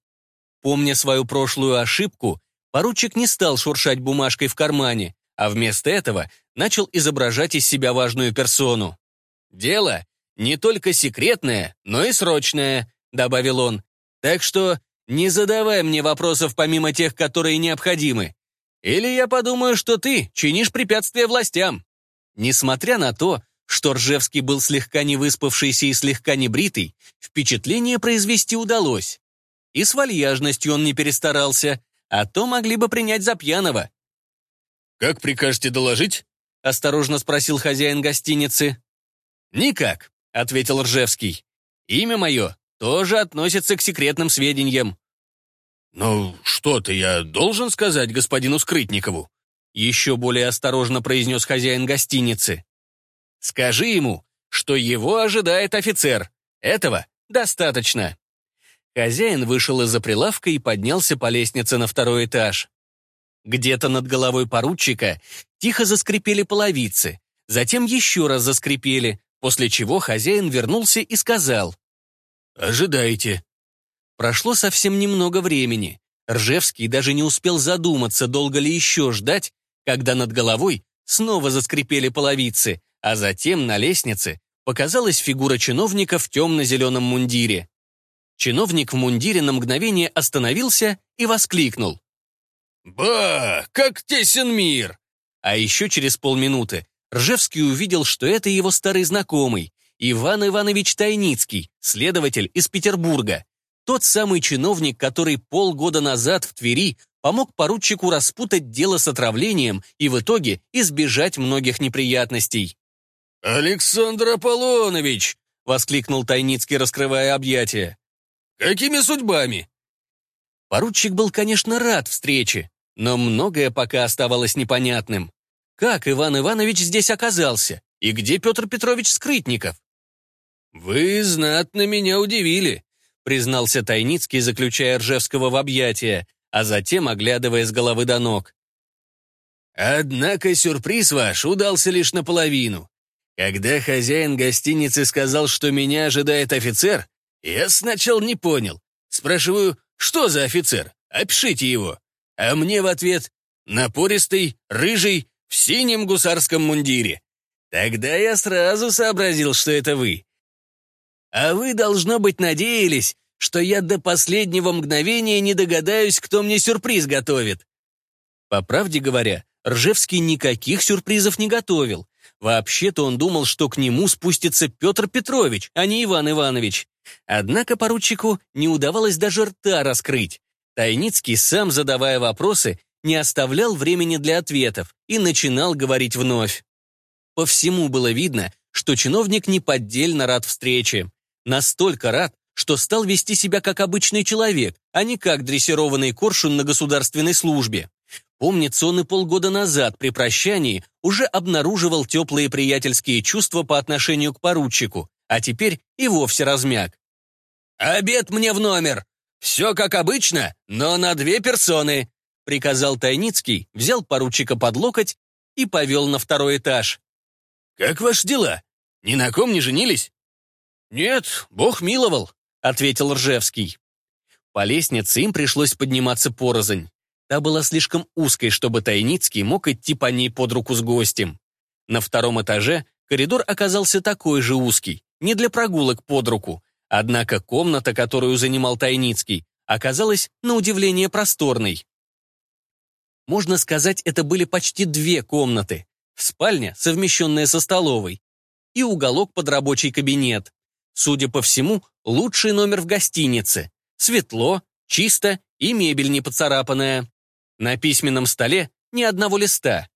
Помня свою прошлую ошибку, поручик не стал шуршать бумажкой в кармане, а вместо этого начал изображать из себя важную персону. «Дело не только секретное, но и срочное», — добавил он. «Так что не задавай мне вопросов помимо тех, которые необходимы. Или я подумаю, что ты чинишь препятствия властям». Несмотря на то, что Ржевский был слегка невыспавшийся и слегка небритый, впечатление произвести удалось. И с вальяжностью он не перестарался, а то могли бы принять за пьяного. «Как прикажете доложить?» — осторожно спросил хозяин гостиницы. «Никак», — ответил Ржевский. «Имя мое тоже относится к секретным сведениям». «Ну, что-то я должен сказать господину Скрытникову», еще более осторожно произнес хозяин гостиницы. «Скажи ему, что его ожидает офицер. Этого достаточно». Хозяин вышел из-за прилавка и поднялся по лестнице на второй этаж. Где-то над головой поручика тихо заскрипели половицы, затем еще раз заскрипели, после чего хозяин вернулся и сказал «Ожидайте». Прошло совсем немного времени. Ржевский даже не успел задуматься, долго ли еще ждать, когда над головой снова заскрипели половицы, а затем на лестнице показалась фигура чиновника в темно-зеленом мундире. Чиновник в мундире на мгновение остановился и воскликнул. «Ба, как тесен мир!» А еще через полминуты Ржевский увидел, что это его старый знакомый, Иван Иванович Тайницкий, следователь из Петербурга. Тот самый чиновник, который полгода назад в Твери помог поручику распутать дело с отравлением и в итоге избежать многих неприятностей. «Александр Аполлонович!» — воскликнул Тайницкий, раскрывая объятия. «Какими судьбами?» Поручик был, конечно, рад встрече, но многое пока оставалось непонятным. Как Иван Иванович здесь оказался? И где Петр Петрович Скрытников? «Вы знатно меня удивили», — признался Тайницкий, заключая Ржевского в объятия, а затем оглядывая с головы до ног. «Однако сюрприз ваш удался лишь наполовину. Когда хозяин гостиницы сказал, что меня ожидает офицер, я сначала не понял. Спрашиваю, что за офицер? Опишите его. А мне в ответ напористый, рыжий, в синем гусарском мундире. Тогда я сразу сообразил, что это вы. А вы, должно быть, надеялись, что я до последнего мгновения не догадаюсь, кто мне сюрприз готовит. По правде говоря, Ржевский никаких сюрпризов не готовил. Вообще-то он думал, что к нему спустится Петр Петрович, а не Иван Иванович. Однако поручику не удавалось даже рта раскрыть. Тайницкий, сам задавая вопросы, не оставлял времени для ответов и начинал говорить вновь. По всему было видно, что чиновник неподдельно рад встрече. Настолько рад, что стал вести себя как обычный человек, а не как дрессированный коршун на государственной службе. Помнится, он и полгода назад при прощании уже обнаруживал теплые приятельские чувства по отношению к поручику, а теперь и вовсе размяк. «Обед мне в номер! Все как обычно, но на две персоны!» приказал Тайницкий, взял поручика под локоть и повел на второй этаж. «Как ваши дела? Ни на ком не женились?» «Нет, бог миловал», — ответил Ржевский. По лестнице им пришлось подниматься порознь. Та была слишком узкой, чтобы Тайницкий мог идти по ней под руку с гостем. На втором этаже коридор оказался такой же узкий, не для прогулок под руку, однако комната, которую занимал Тайницкий, оказалась на удивление просторной. Можно сказать, это были почти две комнаты. Спальня, совмещенная со столовой, и уголок под рабочий кабинет. Судя по всему, лучший номер в гостинице. Светло, чисто и мебель не поцарапанная. На письменном столе ни одного листа.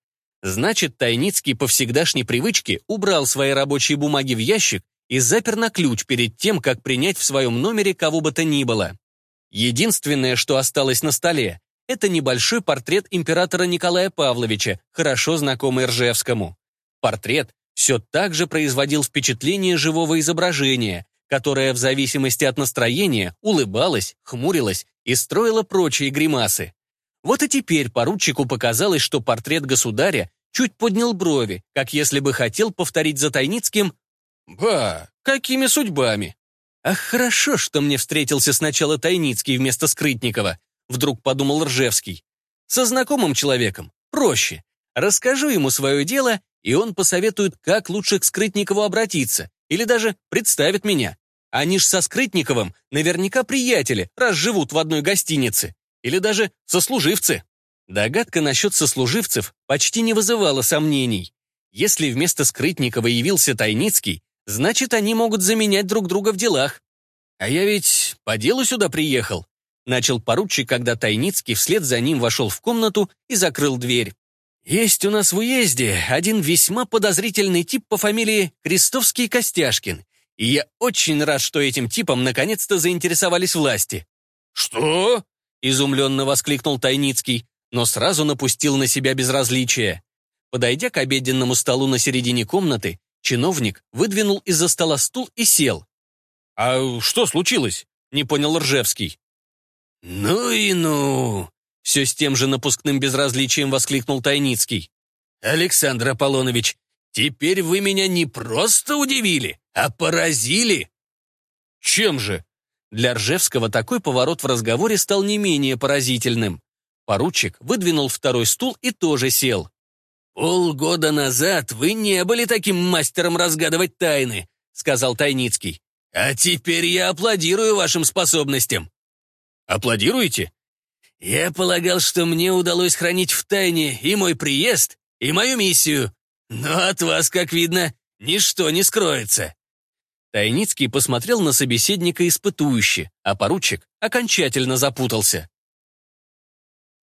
Значит, Тайницкий по всегдашней привычке убрал свои рабочие бумаги в ящик и запер на ключ перед тем, как принять в своем номере кого бы то ни было. Единственное, что осталось на столе, это небольшой портрет императора Николая Павловича, хорошо знакомый Ржевскому. Портрет все так же производил впечатление живого изображения, которое в зависимости от настроения улыбалось, хмурилось и строило прочие гримасы. Вот и теперь поручику показалось, что портрет государя чуть поднял брови, как если бы хотел повторить за Тайницким «Ба, какими судьбами?» Ах, хорошо, что мне встретился сначала Тайницкий вместо Скрытникова вдруг подумал Ржевский. Со знакомым человеком проще. Расскажу ему свое дело, и он посоветует, как лучше к Скрытникову обратиться, или даже представит меня. Они ж со Скрытниковым наверняка приятели, раз живут в одной гостинице. Или даже сослуживцы. Догадка насчет сослуживцев почти не вызывала сомнений. Если вместо Скрытникова явился Тайницкий, значит, они могут заменять друг друга в делах. А я ведь по делу сюда приехал начал поручик, когда Тайницкий вслед за ним вошел в комнату и закрыл дверь. «Есть у нас в уезде один весьма подозрительный тип по фамилии Крестовский-Костяшкин, и я очень рад, что этим типом наконец-то заинтересовались власти». «Что?» — изумленно воскликнул Тайницкий, но сразу напустил на себя безразличие. Подойдя к обеденному столу на середине комнаты, чиновник выдвинул из-за стола стул и сел. «А что случилось?» — не понял Ржевский. «Ну и ну!» — все с тем же напускным безразличием воскликнул Тайницкий. «Александр Аполлонович, теперь вы меня не просто удивили, а поразили!» «Чем же?» Для Ржевского такой поворот в разговоре стал не менее поразительным. Поручик выдвинул второй стул и тоже сел. «Полгода назад вы не были таким мастером разгадывать тайны», — сказал Тайницкий. «А теперь я аплодирую вашим способностям». «Аплодируете?» «Я полагал, что мне удалось хранить в тайне и мой приезд, и мою миссию. Но от вас, как видно, ничто не скроется». Тайницкий посмотрел на собеседника испытующе, а поручик окончательно запутался.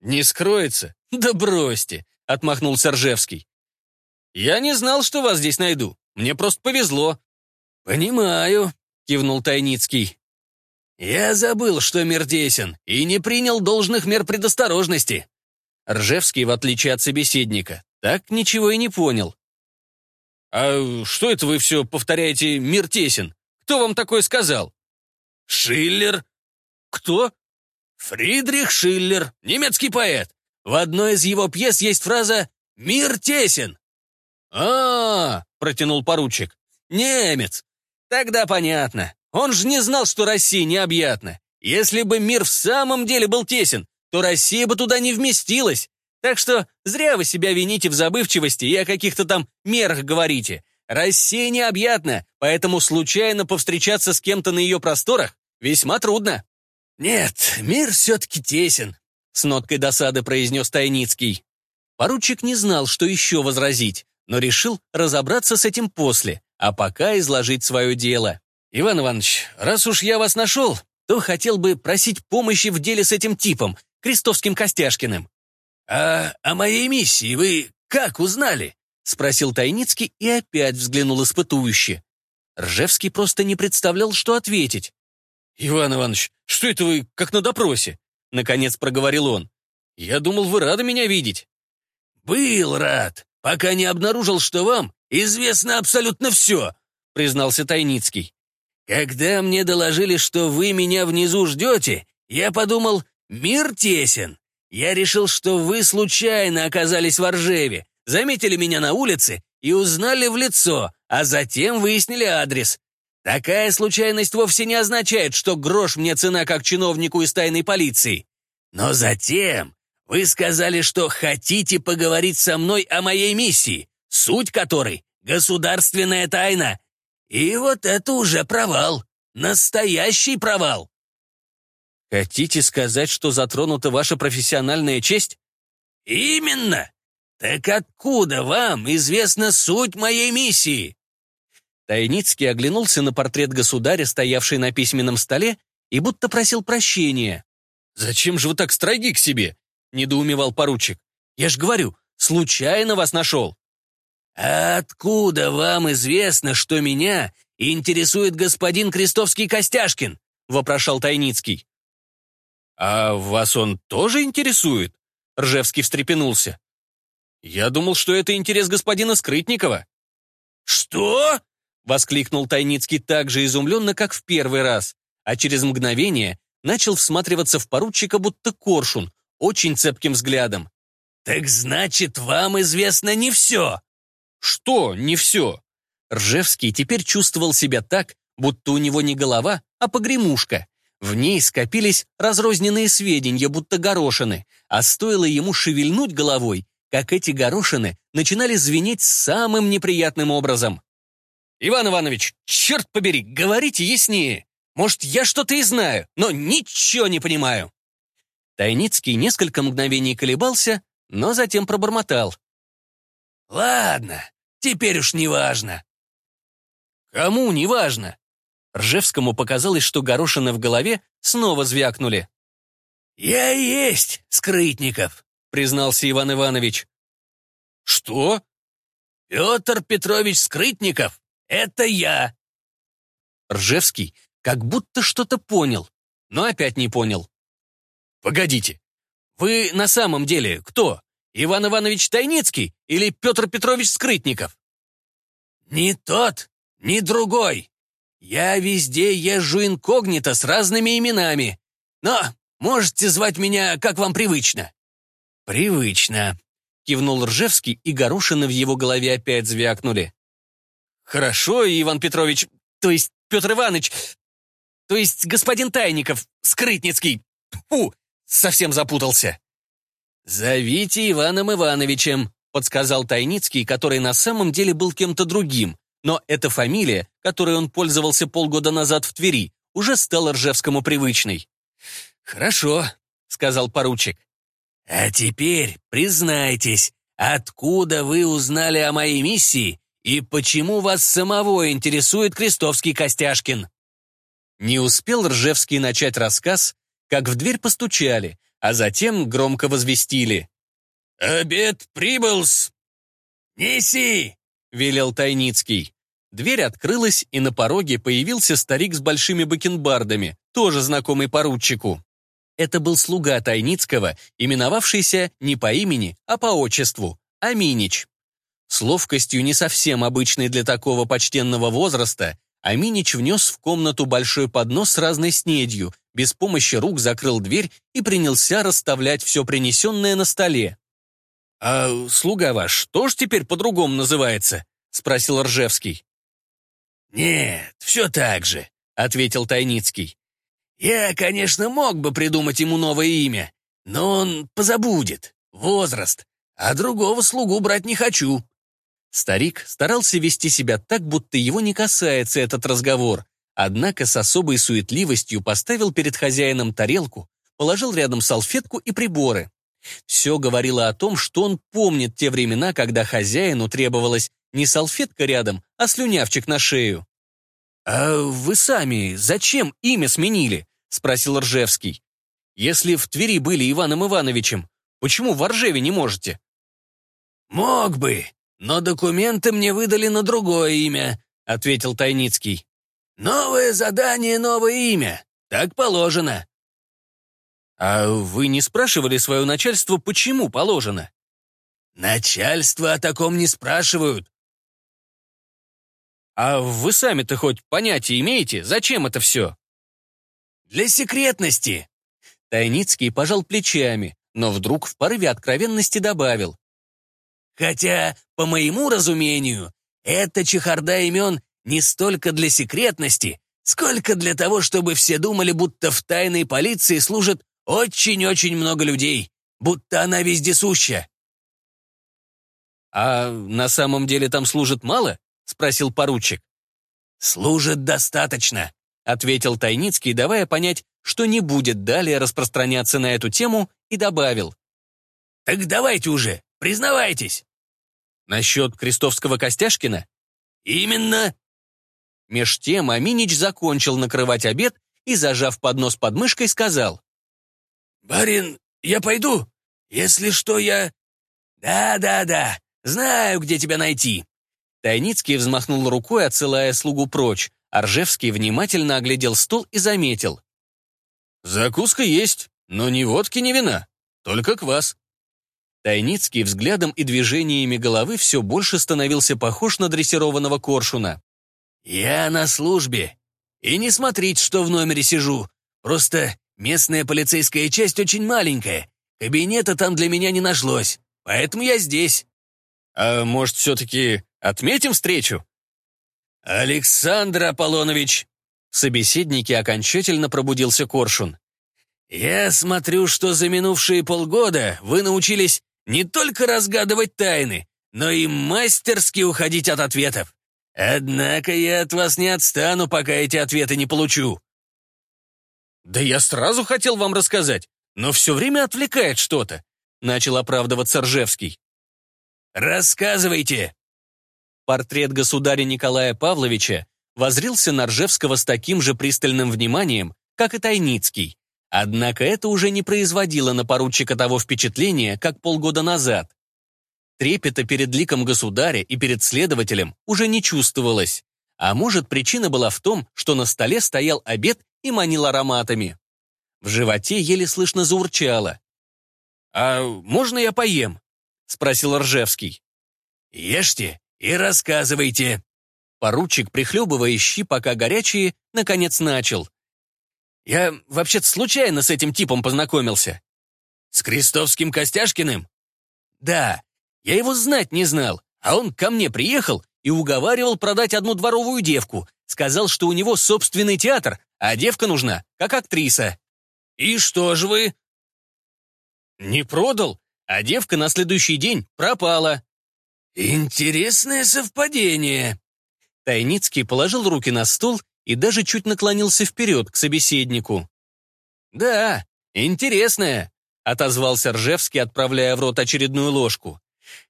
«Не скроется? Да бросьте!» — отмахнулся Ржевский. «Я не знал, что вас здесь найду. Мне просто повезло». «Понимаю», — кивнул Тайницкий. «Я забыл, что мир тесен, и не принял должных мер предосторожности». Ржевский, в отличие от собеседника, так ничего и не понял. «А что это вы все повторяете «мир тесен»? Кто вам такое сказал?» «Шиллер». «Кто?» «Фридрих Шиллер, немецкий поэт. В одной из его пьес есть фраза «Мир тесен». А, -а, -а протянул поручик. «Немец. Тогда понятно. Он же не знал, что Россия необъятна. Если бы мир в самом деле был тесен, то Россия бы туда не вместилась. Так что зря вы себя вините в забывчивости и о каких-то там мерах говорите. Россия необъятна, поэтому случайно повстречаться с кем-то на ее просторах весьма трудно». «Нет, мир все-таки тесен», с ноткой досады произнес Тайницкий. Поручик не знал, что еще возразить, но решил разобраться с этим после, а пока изложить свое дело. «Иван Иванович, раз уж я вас нашел, то хотел бы просить помощи в деле с этим типом, Крестовским-Костяшкиным». «А о моей миссии вы как узнали?» — спросил Тайницкий и опять взглянул испытующе. Ржевский просто не представлял, что ответить. «Иван Иванович, что это вы, как на допросе? — наконец проговорил он. «Я думал, вы рады меня видеть». «Был рад, пока не обнаружил, что вам известно абсолютно все», — признался Тайницкий. «Когда мне доложили, что вы меня внизу ждете, я подумал, мир тесен. Я решил, что вы случайно оказались в Ржеве, заметили меня на улице и узнали в лицо, а затем выяснили адрес. Такая случайность вовсе не означает, что грош мне цена как чиновнику из тайной полиции. Но затем вы сказали, что хотите поговорить со мной о моей миссии, суть которой — государственная тайна. И вот это уже провал. Настоящий провал. Хотите сказать, что затронута ваша профессиональная честь? Именно. Так откуда вам известна суть моей миссии? Тайницкий оглянулся на портрет государя, стоявший на письменном столе, и будто просил прощения. «Зачем же вы так строги к себе?» — недоумевал поручик. «Я ж говорю, случайно вас нашел». «А откуда вам известно, что меня интересует господин Крестовский-Костяшкин?» — вопрошал Тайницкий. «А вас он тоже интересует?» — Ржевский встрепенулся. «Я думал, что это интерес господина Скрытникова». «Что?» Воскликнул Тайницкий так же изумленно, как в первый раз, а через мгновение начал всматриваться в поручика, будто коршун, очень цепким взглядом. «Так значит, вам известно не все!» «Что не все?» Ржевский теперь чувствовал себя так, будто у него не голова, а погремушка. В ней скопились разрозненные сведения, будто горошины, а стоило ему шевельнуть головой, как эти горошины начинали звенеть самым неприятным образом. «Иван Иванович, черт побери, говорите яснее. Может, я что-то и знаю, но ничего не понимаю». Тайницкий несколько мгновений колебался, но затем пробормотал. «Ладно, теперь уж не важно». «Кому не важно?» Ржевскому показалось, что горошины в голове снова звякнули. «Я и есть Скрытников», — признался Иван Иванович. «Что?» «Петр Петрович Скрытников это я!» Ржевский как будто что-то понял, но опять не понял. «Погодите, вы на самом деле кто? Иван Иванович Тайницкий или Петр Петрович Скрытников?» «Ни тот, ни другой. Я везде езжу инкогнито с разными именами. Но можете звать меня, как вам привычно». «Привычно», — кивнул Ржевский, и горошины в его голове опять звякнули. «Хорошо, Иван Петрович, то есть Петр Иванович, то есть господин Тайников, Скрытницкий. Фу, совсем запутался». «Зовите Иваном Ивановичем», — подсказал Тайницкий, который на самом деле был кем-то другим, но эта фамилия, которой он пользовался полгода назад в Твери, уже стала Ржевскому привычной. «Хорошо», — сказал поручик. «А теперь признайтесь, откуда вы узнали о моей миссии и почему вас самого интересует Крестовский Костяшкин?» Не успел Ржевский начать рассказ, как в дверь постучали, а затем громко возвестили. «Обед прибыл-с!» «Неси!» — велел Тайницкий. Дверь открылась, и на пороге появился старик с большими бакенбардами, тоже знакомый поручику. Это был слуга Тайницкого, именовавшийся не по имени, а по отчеству – Аминич. С ловкостью не совсем обычной для такого почтенного возраста, Аминич внес в комнату большой поднос с разной снедью, без помощи рук закрыл дверь и принялся расставлять все принесенное на столе. «А слуга ваш тоже теперь по-другому называется?» — спросил Ржевский. «Нет, все так же», — ответил Тайницкий. «Я, конечно, мог бы придумать ему новое имя, но он позабудет, возраст, а другого слугу брать не хочу». Старик старался вести себя так, будто его не касается этот разговор, однако с особой суетливостью поставил перед хозяином тарелку, положил рядом салфетку и приборы. Все говорило о том, что он помнит те времена, когда хозяину требовалось не салфетка рядом, а слюнявчик на шею. «А вы сами зачем имя сменили?» — спросил Ржевский. «Если в Твери были Иваном Ивановичем, почему в Оржеве не можете?» «Мог бы, но документы мне выдали на другое имя», — ответил Тайницкий. «Новое задание, новое имя. Так положено». «А вы не спрашивали свое начальство, почему положено?» «Начальство о таком не спрашивают». «А вы сами-то хоть понятие имеете, зачем это все?» «Для секретности». Тайницкий пожал плечами, но вдруг в порыве откровенности добавил. Хотя, по моему разумению, эта чехарда имен не столько для секретности, сколько для того, чтобы все думали, будто в тайной полиции служат очень-очень много людей, будто она вездесуща. «А на самом деле там служит мало?» — спросил поручик. «Служит достаточно», — ответил Тайницкий, давая понять, что не будет далее распространяться на эту тему, и добавил. «Так давайте уже, признавайтесь». «Насчет Крестовского Костяшкина?» «Именно». Меж тем Аминич закончил накрывать обед и, зажав поднос под мышкой, сказал. «Барин, я пойду. Если что, я...» «Да-да-да, знаю, где тебя найти». Тайницкий взмахнул рукой, отсылая слугу прочь. Аржевский внимательно оглядел стол и заметил. «Закуска есть, но ни водки, ни вина. Только квас». Тайницкий взглядом и движениями головы все больше становился похож на дрессированного коршуна. «Я на службе. И не смотрите, что в номере сижу. Просто местная полицейская часть очень маленькая. Кабинета там для меня не нашлось. Поэтому я здесь». «А может, все-таки отметим встречу?» «Александр Аполлонович!» В собеседнике окончательно пробудился Коршун. «Я смотрю, что за минувшие полгода вы научились не только разгадывать тайны, но и мастерски уходить от ответов. Однако я от вас не отстану, пока эти ответы не получу». «Да я сразу хотел вам рассказать, но все время отвлекает что-то», начал оправдываться Ржевский. «Рассказывайте!» Портрет государя Николая Павловича возрился на Ржевского с таким же пристальным вниманием, как и Тайницкий. Однако это уже не производило на поручика того впечатления, как полгода назад. Трепета перед ликом государя и перед следователем уже не чувствовалось. А может, причина была в том, что на столе стоял обед и манил ароматами. В животе еле слышно заурчало. «А можно я поем?» — спросил Ржевский. «Ешьте и рассказывайте». Поручик, прихлебывая щи, пока горячие, наконец начал. Я вообще-то случайно с этим типом познакомился. С Крестовским Костяшкиным? Да, я его знать не знал, а он ко мне приехал и уговаривал продать одну дворовую девку. Сказал, что у него собственный театр, а девка нужна, как актриса. И что же вы? Не продал, а девка на следующий день пропала. «Интересное совпадение». Тайницкий положил руки на стол и даже чуть наклонился вперед к собеседнику. «Да, интересное», — отозвался Ржевский, отправляя в рот очередную ложку.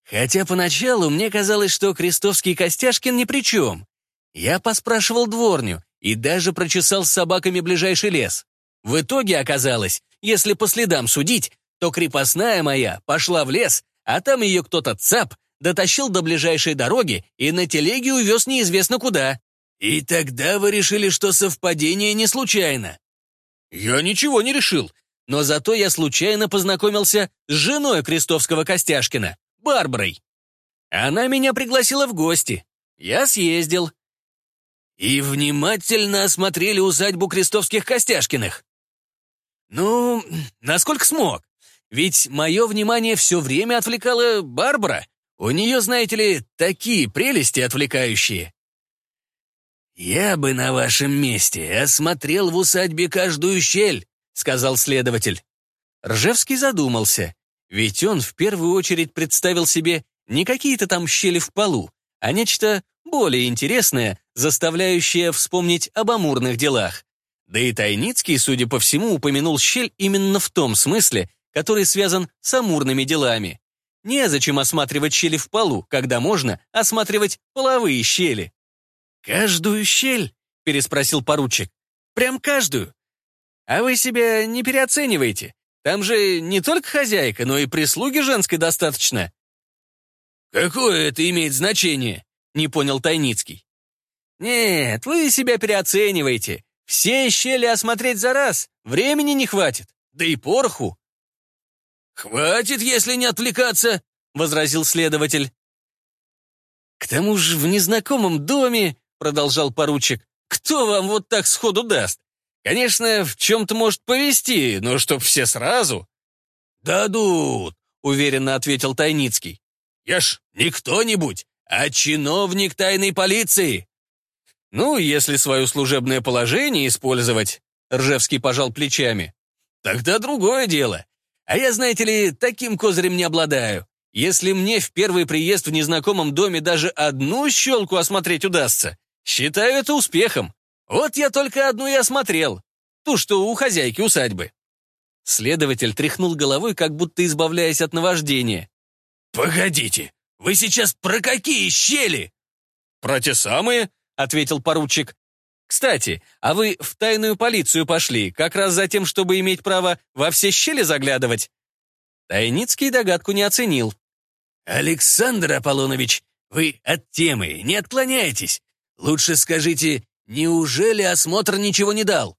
«Хотя поначалу мне казалось, что Крестовский и Костяшкин ни при чем. Я поспрашивал дворню и даже прочесал с собаками ближайший лес. В итоге оказалось, если по следам судить, то крепостная моя пошла в лес, а там ее кто-то цап, дотащил до ближайшей дороги и на телеге увез неизвестно куда. И тогда вы решили, что совпадение не случайно. Я ничего не решил, но зато я случайно познакомился с женой Крестовского Костяшкина, Барбарой. Она меня пригласила в гости. Я съездил. И внимательно осмотрели усадьбу Крестовских Костяшкиных. Ну, насколько смог. Ведь мое внимание все время отвлекала Барбара. У нее, знаете ли, такие прелести отвлекающие. «Я бы на вашем месте осмотрел в усадьбе каждую щель», — сказал следователь. Ржевский задумался, ведь он в первую очередь представил себе не какие-то там щели в полу, а нечто более интересное, заставляющее вспомнить об амурных делах. Да и Тайницкий, судя по всему, упомянул щель именно в том смысле, который связан с амурными делами. Незачем осматривать щели в полу, когда можно осматривать половые щели. «Каждую щель?» — переспросил поручик. «Прям каждую? А вы себя не переоцениваете. Там же не только хозяйка, но и прислуги женской достаточно». «Какое это имеет значение?» — не понял Тайницкий. «Нет, вы себя переоцениваете. Все щели осмотреть за раз, времени не хватит, да и пороху. «Хватит, если не отвлекаться», — возразил следователь. «К тому же в незнакомом доме», — продолжал поручик, «кто вам вот так сходу даст? Конечно, в чем-то может повести, но чтоб все сразу». «Дадут», — уверенно ответил Тайницкий. «Я ж не кто-нибудь, а чиновник тайной полиции». «Ну, если свое служебное положение использовать», — Ржевский пожал плечами, «тогда другое дело. А я, знаете ли, таким козырем не обладаю. Если мне в первый приезд в незнакомом доме даже одну щелку осмотреть удастся, считаю это успехом. Вот я только одну и осмотрел. Ту, что у хозяйки усадьбы. Следователь тряхнул головой, как будто избавляясь от наваждения. «Погодите, вы сейчас про какие щели?» «Про те самые», — ответил поручик. Кстати, а вы в тайную полицию пошли, как раз за тем, чтобы иметь право во все щели заглядывать?» Тайницкий догадку не оценил. «Александр Аполлонович, вы от темы не отклоняетесь. Лучше скажите, неужели осмотр ничего не дал?»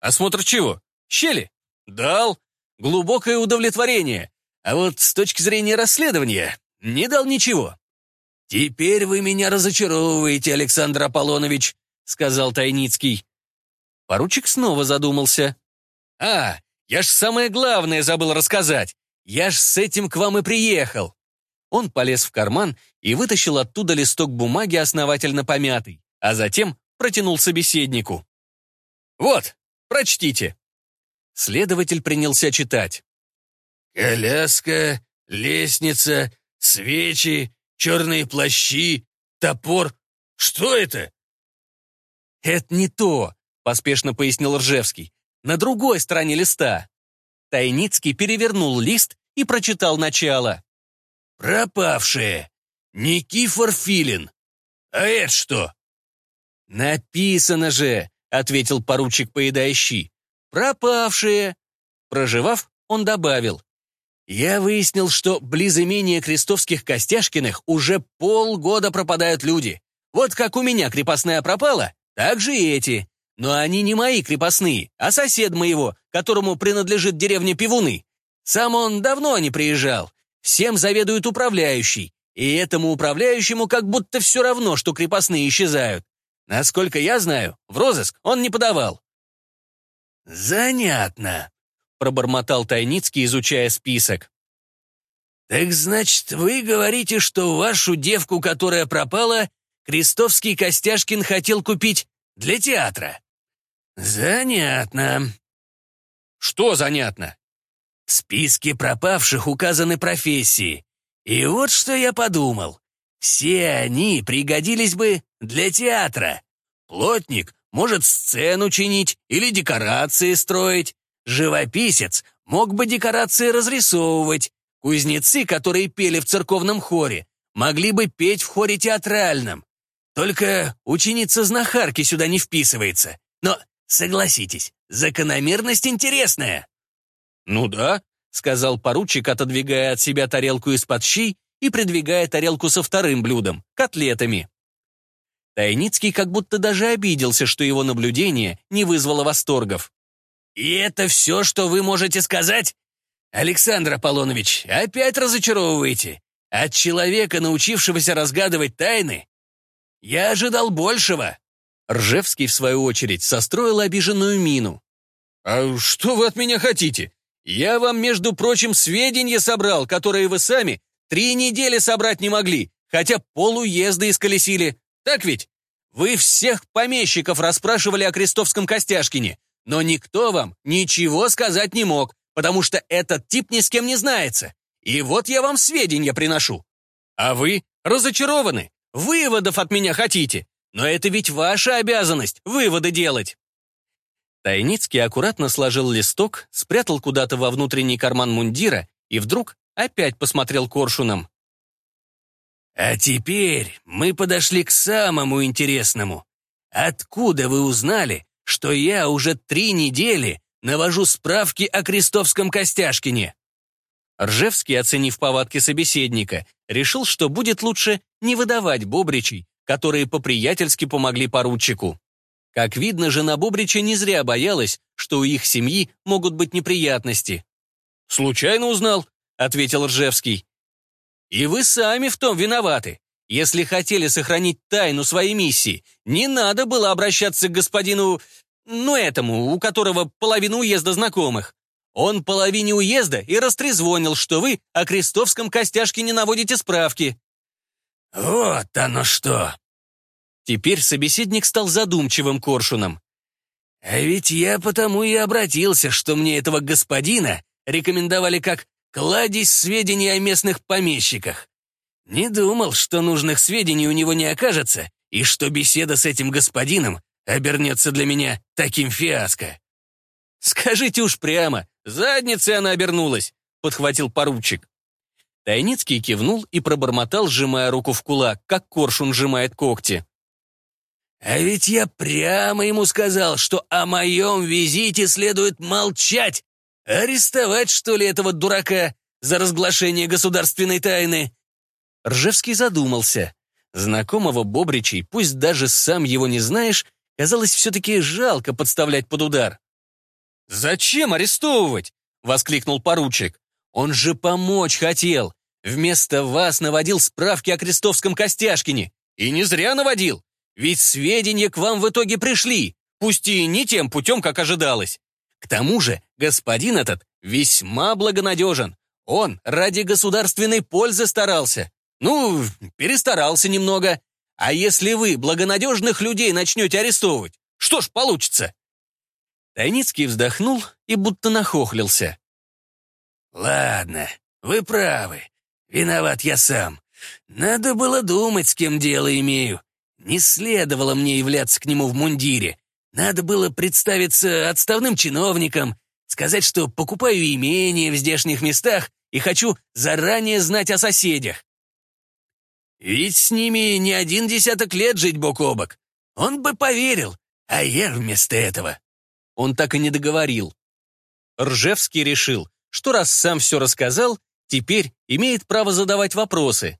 «Осмотр чего? Щели?» «Дал. Глубокое удовлетворение. А вот с точки зрения расследования не дал ничего». «Теперь вы меня разочаровываете, Александр Аполлонович», — сказал Тайницкий. Поручик снова задумался. «А, я ж самое главное забыл рассказать. Я ж с этим к вам и приехал». Он полез в карман и вытащил оттуда листок бумаги, основательно помятый, а затем протянул собеседнику. «Вот, прочтите». Следователь принялся читать. «Коляска, лестница, свечи, черные плащи, топор. Что это?» «Это не то», — поспешно пояснил Ржевский. «На другой стороне листа». Тайницкий перевернул лист и прочитал начало. «Пропавшие. Никифор Филин. А это что?» «Написано же», — ответил поручик, поедая щи. «Пропавшие». Проживав, он добавил. «Я выяснил, что близ имения крестовских Костяшкиных уже полгода пропадают люди. Вот как у меня крепостная пропала, так же и эти. Но они не мои крепостные, а сосед моего, которому принадлежит деревня Пивуны. Сам он давно не приезжал. Всем заведует управляющий. И этому управляющему как будто все равно, что крепостные исчезают. Насколько я знаю, в розыск он не подавал. «Занятно», — пробормотал Тайницкий, изучая список. «Так значит, вы говорите, что вашу девку, которая пропала, Крестовский Костяшкин хотел купить для театра. Занятно. Что занятно? В списке пропавших указаны профессии. И вот что я подумал. Все они пригодились бы для театра. Плотник может сцену чинить или декорации строить. Живописец мог бы декорации разрисовывать. Кузнецы, которые пели в церковном хоре, могли бы петь в хоре театральном. Только ученица знахарки сюда не вписывается. Но, согласитесь, закономерность интересная. «Ну да», — сказал поручик, отодвигая от себя тарелку из-под щей и придвигая тарелку со вторым блюдом — котлетами. Тайницкий как будто даже обиделся, что его наблюдение не вызвало восторгов. «И это все, что вы можете сказать? Александр Аполлонович, опять разочаровываете? От человека, научившегося разгадывать тайны? Я ожидал большего». Ржевский, в свою очередь, состроил обиженную мину. «А что вы от меня хотите? Я вам, между прочим, сведения собрал, которые вы сами три недели собрать не могли, хотя полуезда исколесили. Так ведь? Вы всех помещиков расспрашивали о Крестовском Костяшкине, но никто вам ничего сказать не мог, потому что этот тип ни с кем не знается. И вот я вам сведения приношу. А вы разочарованы, выводов от меня хотите. Но это ведь ваша обязанность — выводы делать. Тайницкий аккуратно сложил листок, спрятал куда-то во внутренний карман мундира и вдруг опять посмотрел коршуном. «А теперь мы подошли к самому интересному. Откуда вы узнали, что я уже три недели навожу справки о Крестовском Костяшкине?» Ржевский, оценив повадки собеседника, решил, что будет лучше не выдавать Бобричей, которые по-приятельски помогли поручику. Как видно, жена Бобрича не зря боялась, что у их семьи могут быть неприятности. «Случайно узнал», — ответил Ржевский. «И вы сами в том виноваты. Если хотели сохранить тайну своей миссии, не надо было обращаться к господину... ну, этому, у которого половина уезда знакомых. Он половине уезда и растрезвонил, что вы о крестовском костяшке не наводите справки». «Вот оно что!» Теперь собеседник стал задумчивым коршуном. «А ведь я потому и обратился, что мне этого господина рекомендовали как кладезь сведений о местных помещиках. Не думал, что нужных сведений у него не окажется, и что беседа с этим господином обернется для меня таким фиаско». «Скажите уж прямо, задницей она обернулась», — подхватил поручик. Тайницкий кивнул и пробормотал, сжимая руку в кулак, как коршун сжимает когти. А ведь я прямо ему сказал, что о моем визите следует молчать. Арестовать, что ли, этого дурака за разглашение государственной тайны?» Ржевский задумался. Знакомого Бобричей, пусть даже сам его не знаешь, казалось все-таки жалко подставлять под удар. «Зачем арестовывать?» — воскликнул поручик. «Он же помочь хотел. Вместо вас наводил справки о Крестовском Костяшкине. И не зря наводил. Ведь сведения к вам в итоге пришли, пусть и не тем путем, как ожидалось. К тому же господин этот весьма благонадежен. Он ради государственной пользы старался. Ну, перестарался немного. А если вы благонадежных людей начнете арестовывать, что ж получится?» Тайницкий вздохнул и будто нахохлился. «Ладно, вы правы. Виноват я сам. Надо было думать, с кем дело имею. Не следовало мне являться к нему в мундире. Надо было представиться отставным чиновником, сказать, что покупаю имение в здешних местах и хочу заранее знать о соседях. Ведь с ними не один десяток лет жить бок о бок. Он бы поверил, а я вместо этого. Он так и не договорил. Ржевский решил, что раз сам все рассказал, теперь имеет право задавать вопросы.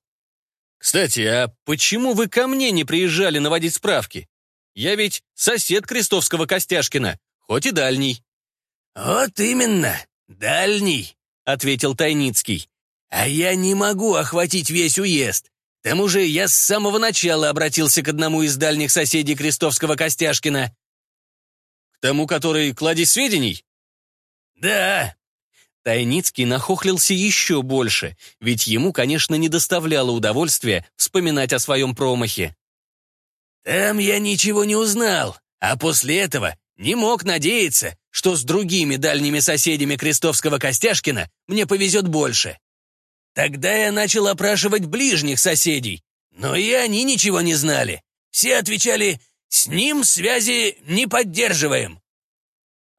Кстати, а почему вы ко мне не приезжали наводить справки? Я ведь сосед Крестовского Костяшкина, хоть и дальний». «Вот именно, дальний», — ответил Тайницкий. «А я не могу охватить весь уезд. К тому же я с самого начала обратился к одному из дальних соседей Крестовского Костяшкина». «К тому, который кладезь сведений?» «Да, Тайницкий нахохлился еще больше, ведь ему, конечно, не доставляло удовольствия вспоминать о своем промахе. «Там я ничего не узнал, а после этого не мог надеяться, что с другими дальними соседями Крестовского Костяшкина мне повезет больше. Тогда я начал опрашивать ближних соседей, но и они ничего не знали. Все отвечали «С ним связи не поддерживаем».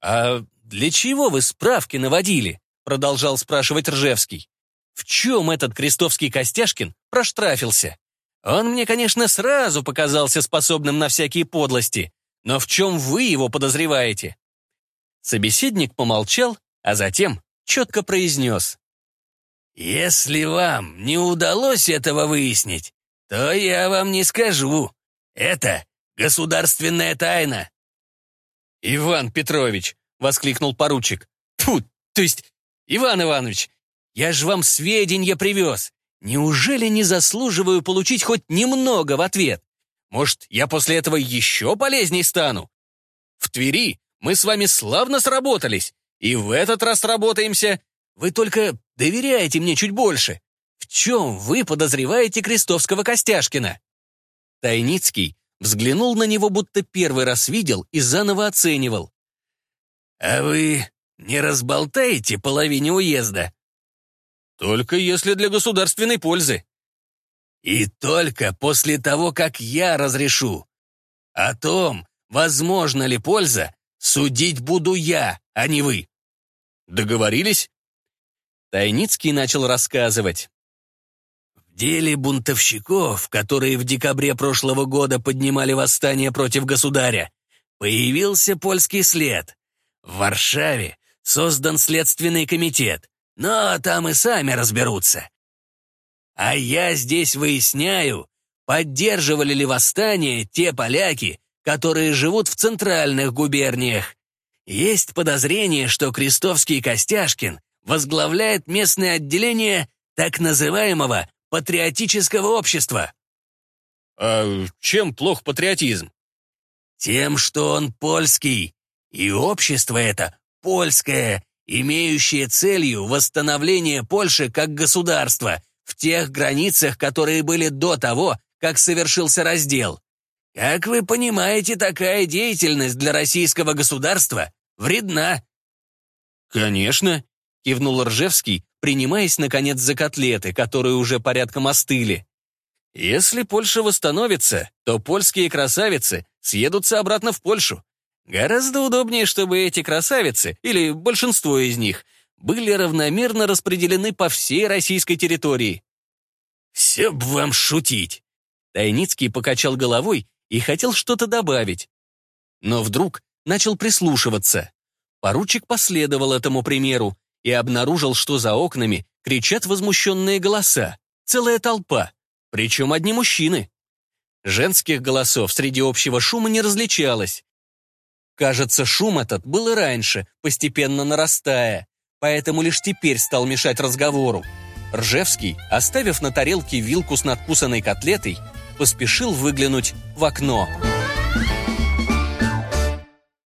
«А для чего вы справки наводили?» продолжал спрашивать Ржевский. «В чем этот крестовский Костяшкин проштрафился? Он мне, конечно, сразу показался способным на всякие подлости, но в чем вы его подозреваете?» Собеседник помолчал, а затем четко произнес. «Если вам не удалось этого выяснить, то я вам не скажу. Это государственная тайна». «Иван Петрович!» — воскликнул поручик. «Фу, то есть, Иван Иванович, я же вам сведения привез. Неужели не заслуживаю получить хоть немного в ответ? Может, я после этого еще полезней стану? В Твери мы с вами славно сработались, и в этот раз работаемся. Вы только доверяете мне чуть больше. В чем вы подозреваете Крестовского Костяшкина?» Тайницкий взглянул на него, будто первый раз видел и заново оценивал. «А вы не разболтаете половине уезда?» «Только если для государственной пользы». «И только после того, как я разрешу. О том, возможно ли польза, судить буду я, а не вы». «Договорились?» Тайницкий начал рассказывать. Деле бунтовщиков, которые в декабре прошлого года поднимали восстание против государя, появился польский след. В Варшаве создан следственный комитет, но там и сами разберутся. А я здесь выясняю, поддерживали ли восстание те поляки, которые живут в центральных губерниях. Есть подозрение, что Крестовский Костяшкин возглавляет местное отделение так называемого патриотического общества. А чем плох патриотизм? Тем, что он польский, и общество это польское, имеющее целью восстановление Польши как государства в тех границах, которые были до того, как совершился раздел. Как вы понимаете, такая деятельность для российского государства вредна. Конечно, кивнул Ржевский, принимаясь, наконец, за котлеты, которые уже порядком остыли. Если Польша восстановится, то польские красавицы съедутся обратно в Польшу. Гораздо удобнее, чтобы эти красавицы, или большинство из них, были равномерно распределены по всей российской территории. «Все б вам шутить!» Тайницкий покачал головой и хотел что-то добавить. Но вдруг начал прислушиваться. Поручик последовал этому примеру и обнаружил, что за окнами кричат возмущенные голоса. Целая толпа, причем одни мужчины. Женских голосов среди общего шума не различалось. Кажется, шум этот был и раньше, постепенно нарастая, поэтому лишь теперь стал мешать разговору. Ржевский, оставив на тарелке вилку с надкусанной котлетой, поспешил выглянуть в окно.